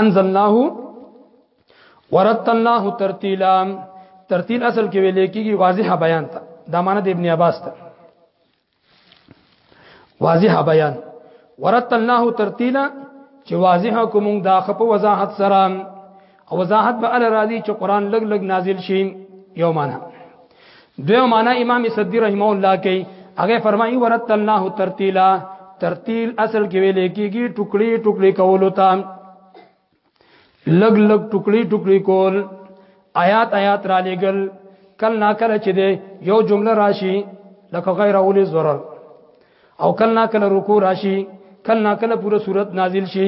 انزلناه ورتلناه ترتیلا ترتیل اصل کې ویل کېږي واضح بیان ته دا معنی د ابن عباس ته واضح بیان ورتلناه ترتیلا چې واضح کوم دا خپ وضاحت سره او وضاحت به ال راضي چې قران لګ لګ نازل شي یو معنا دوی معنا امام صدی رحمه الله کوي هغه فرمایي ورت الله ترتیلا ترتیل اصل کې ویل کېږي ټوکړي ټوکړي کول تا لګ لګ ټوکړي ټوکړي کول آیات آیات را لګل کل نا کل چې دی یو جمله راشي لکه غیر اولی ضرر او کله نا کله رکوع راشي کله نا کله پوره صورت نازل شي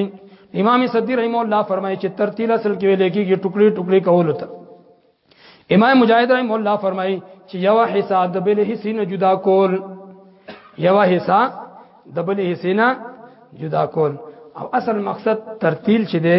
امام صدی رحم الله فرمایي چې ترتیل اصل کې ویل کېږي ټوکړي ټوکړي کول ته امام مجاهد رحم الله فرمایي چې یو حصہ د بل حصے نه جدا کول یو حصہ د بل حصے نه جدا کول او اصل مقصد ترتیل چې دی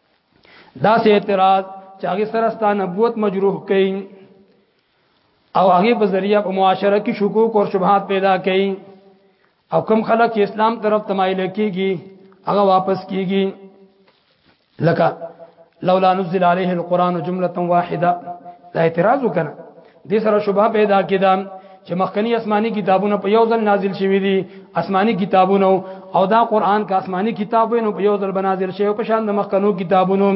دا سه اعتراض چې هغه سره ستاسو نبوت مجروح کړي او هغه په ذریعہ په معاشره کې شکوک او شبهات پیدا کړي او کم خلک چې اسلام طرف تمایل کیږي هغه واپس کیږي لکه لولا نزل عليه القران جمله واحده دا اعتراض وکړه دې سره شوبه پیدا کیده چې مخکنی آسماني کتابونه په یو ځل نازل شوي دي آسماني کتابونه او دا قران کا آسماني کتابونه په یو ځل بنازل شوی په شان د مخکنو کتابونو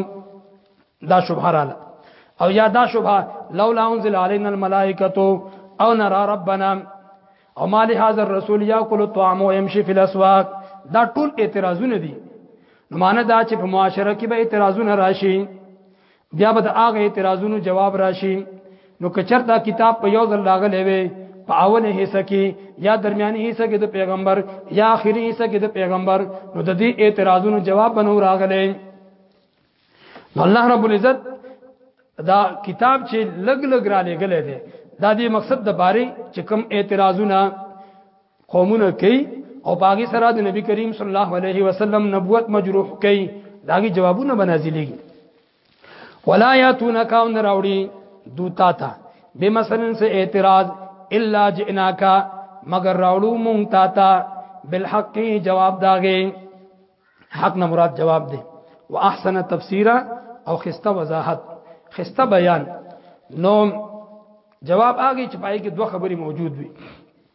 دا شوبه رااله او یا دا شوبه لولا انزل علينا الملائکه او نرى ربنا او ما لهذا الرسول ياكل الطعام ويمشي في الاسواق دا ټول اعتراضونه دي نو معنی دا چې په معاشره کې به اعتراضونه راشي بیا به د هغه اعتراضونو جواب راشي نو کچرتا کتاب په یو ځل لاغلې وي په اوله حصہ کې یا درمیاني حصہ کې د پیغمبر یا اخري حصہ کې د پیغمبر نو د دې اعتراضونو جواب بنو راغلې نو الله رب العزت دا کتاب چې لګ لګ را لګلې ده دا دې مقصد د باره چې کم اعتراضونه قومونه کوي او باغی سره د نبی کریم صلی الله علیه وسلم نبوت مجروح کوي داغي جوابونه بنازلېږي ولا یاتون کاون راوړي دوتا تا به مثلا سے اعتراض الا جئناک مگر راوړو مونږ تا تا بالحق جواب داغه حق نه مراد جواب دی واحسن تفسیرا او خسته وضاحت خسته بیان نو جواب هغه چې پای کې دوه خبرې موجود وي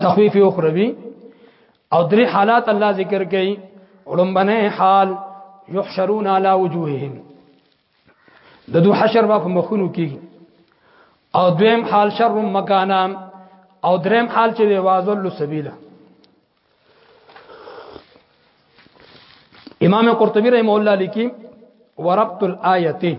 تخویف اخروی او درې حالات الله ذکر کوي ولومبنه حال يحشرون على وجوههم د دو حشر په مخونو کې او دویم حال شر مکانا او دریم حال چې دی وازل سبیلا امام قرطبی رحم الله لیکي وربط الايه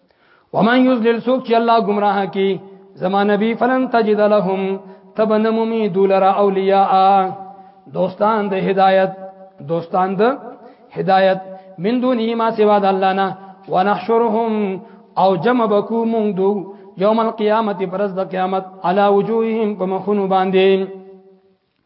ومن یذلل سوک چې الله گمراه کی زمان نبی فلن تجد لهم تبنمومی دولرا اولیاء دوستان د هدایت دوستان د هدایت من دونه ما سوا د الله نه ونحشرهم او جمع بکو مونږ دو یوم القیامت پرز د قیامت علا وجوههم په مخونو باندې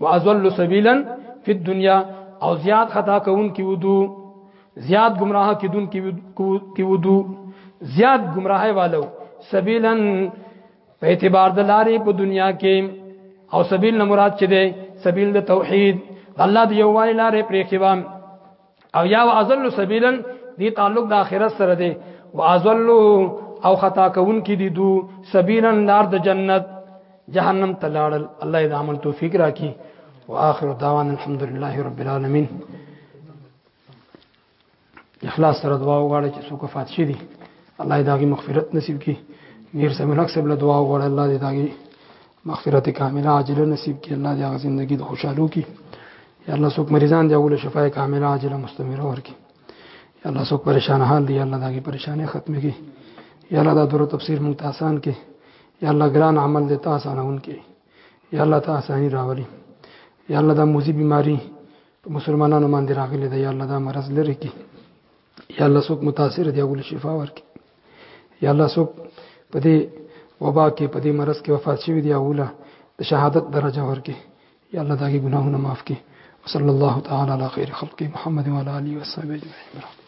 واذل سبیلا فی الدنیا او زیاد خطا کون کی ودو زیاد گمراه کی دن کی ودو زیاد گمراه والو سبیلا په اعتبار د لارې په دنیا کې او سبیل نه مراد چي دي سبیل د توحید الله دی یو وای لارې پرې خبام او یا واضل سبیلا دی تعلق د اخرت سره دی واضل او خطا کون کی دی دو سبیلا لار د جنت جهنم تلاړل الله دې عمل توفیق راکړي واخر دعوانا الحمد لله رب العالمین اخلاص سره دعا وغواړي چې څوک فات شي دي الله دې داغي مغفرت نصیب کړي میر سمنک سبله دعا وغواړي الله دې داغي مغفرت کامله عاجله نصیب کې الله دې هغه ژوندۍ د خوشحالو کې یا الله څوک مریضان دی اول شفای کامله عاجله مستمره ورکي یا الله څوک پریشان حال دی الله داګه پریشانې ختمه کی یا الله دا درو تفسیر مونږ ته آسان کې یا الله ګران عمل دې ته آسانون کې یا الله ته آسانی راولي یا الله دا موزي بیماری مسلمانانو باندې راغلي دی یا الله دا مرض لري کې یا الله څوک متاثر دی اول شفا ورکړي یا الله څوک په دې وبا کې په دې مرض کې وفات شوی دی اوله د شهادت درجه ورکړي یا الله داګه ګناهونه معاف کړي وصلی الله تعالی علی خیر خلق محمد وعلى اله وصحبه اجمعین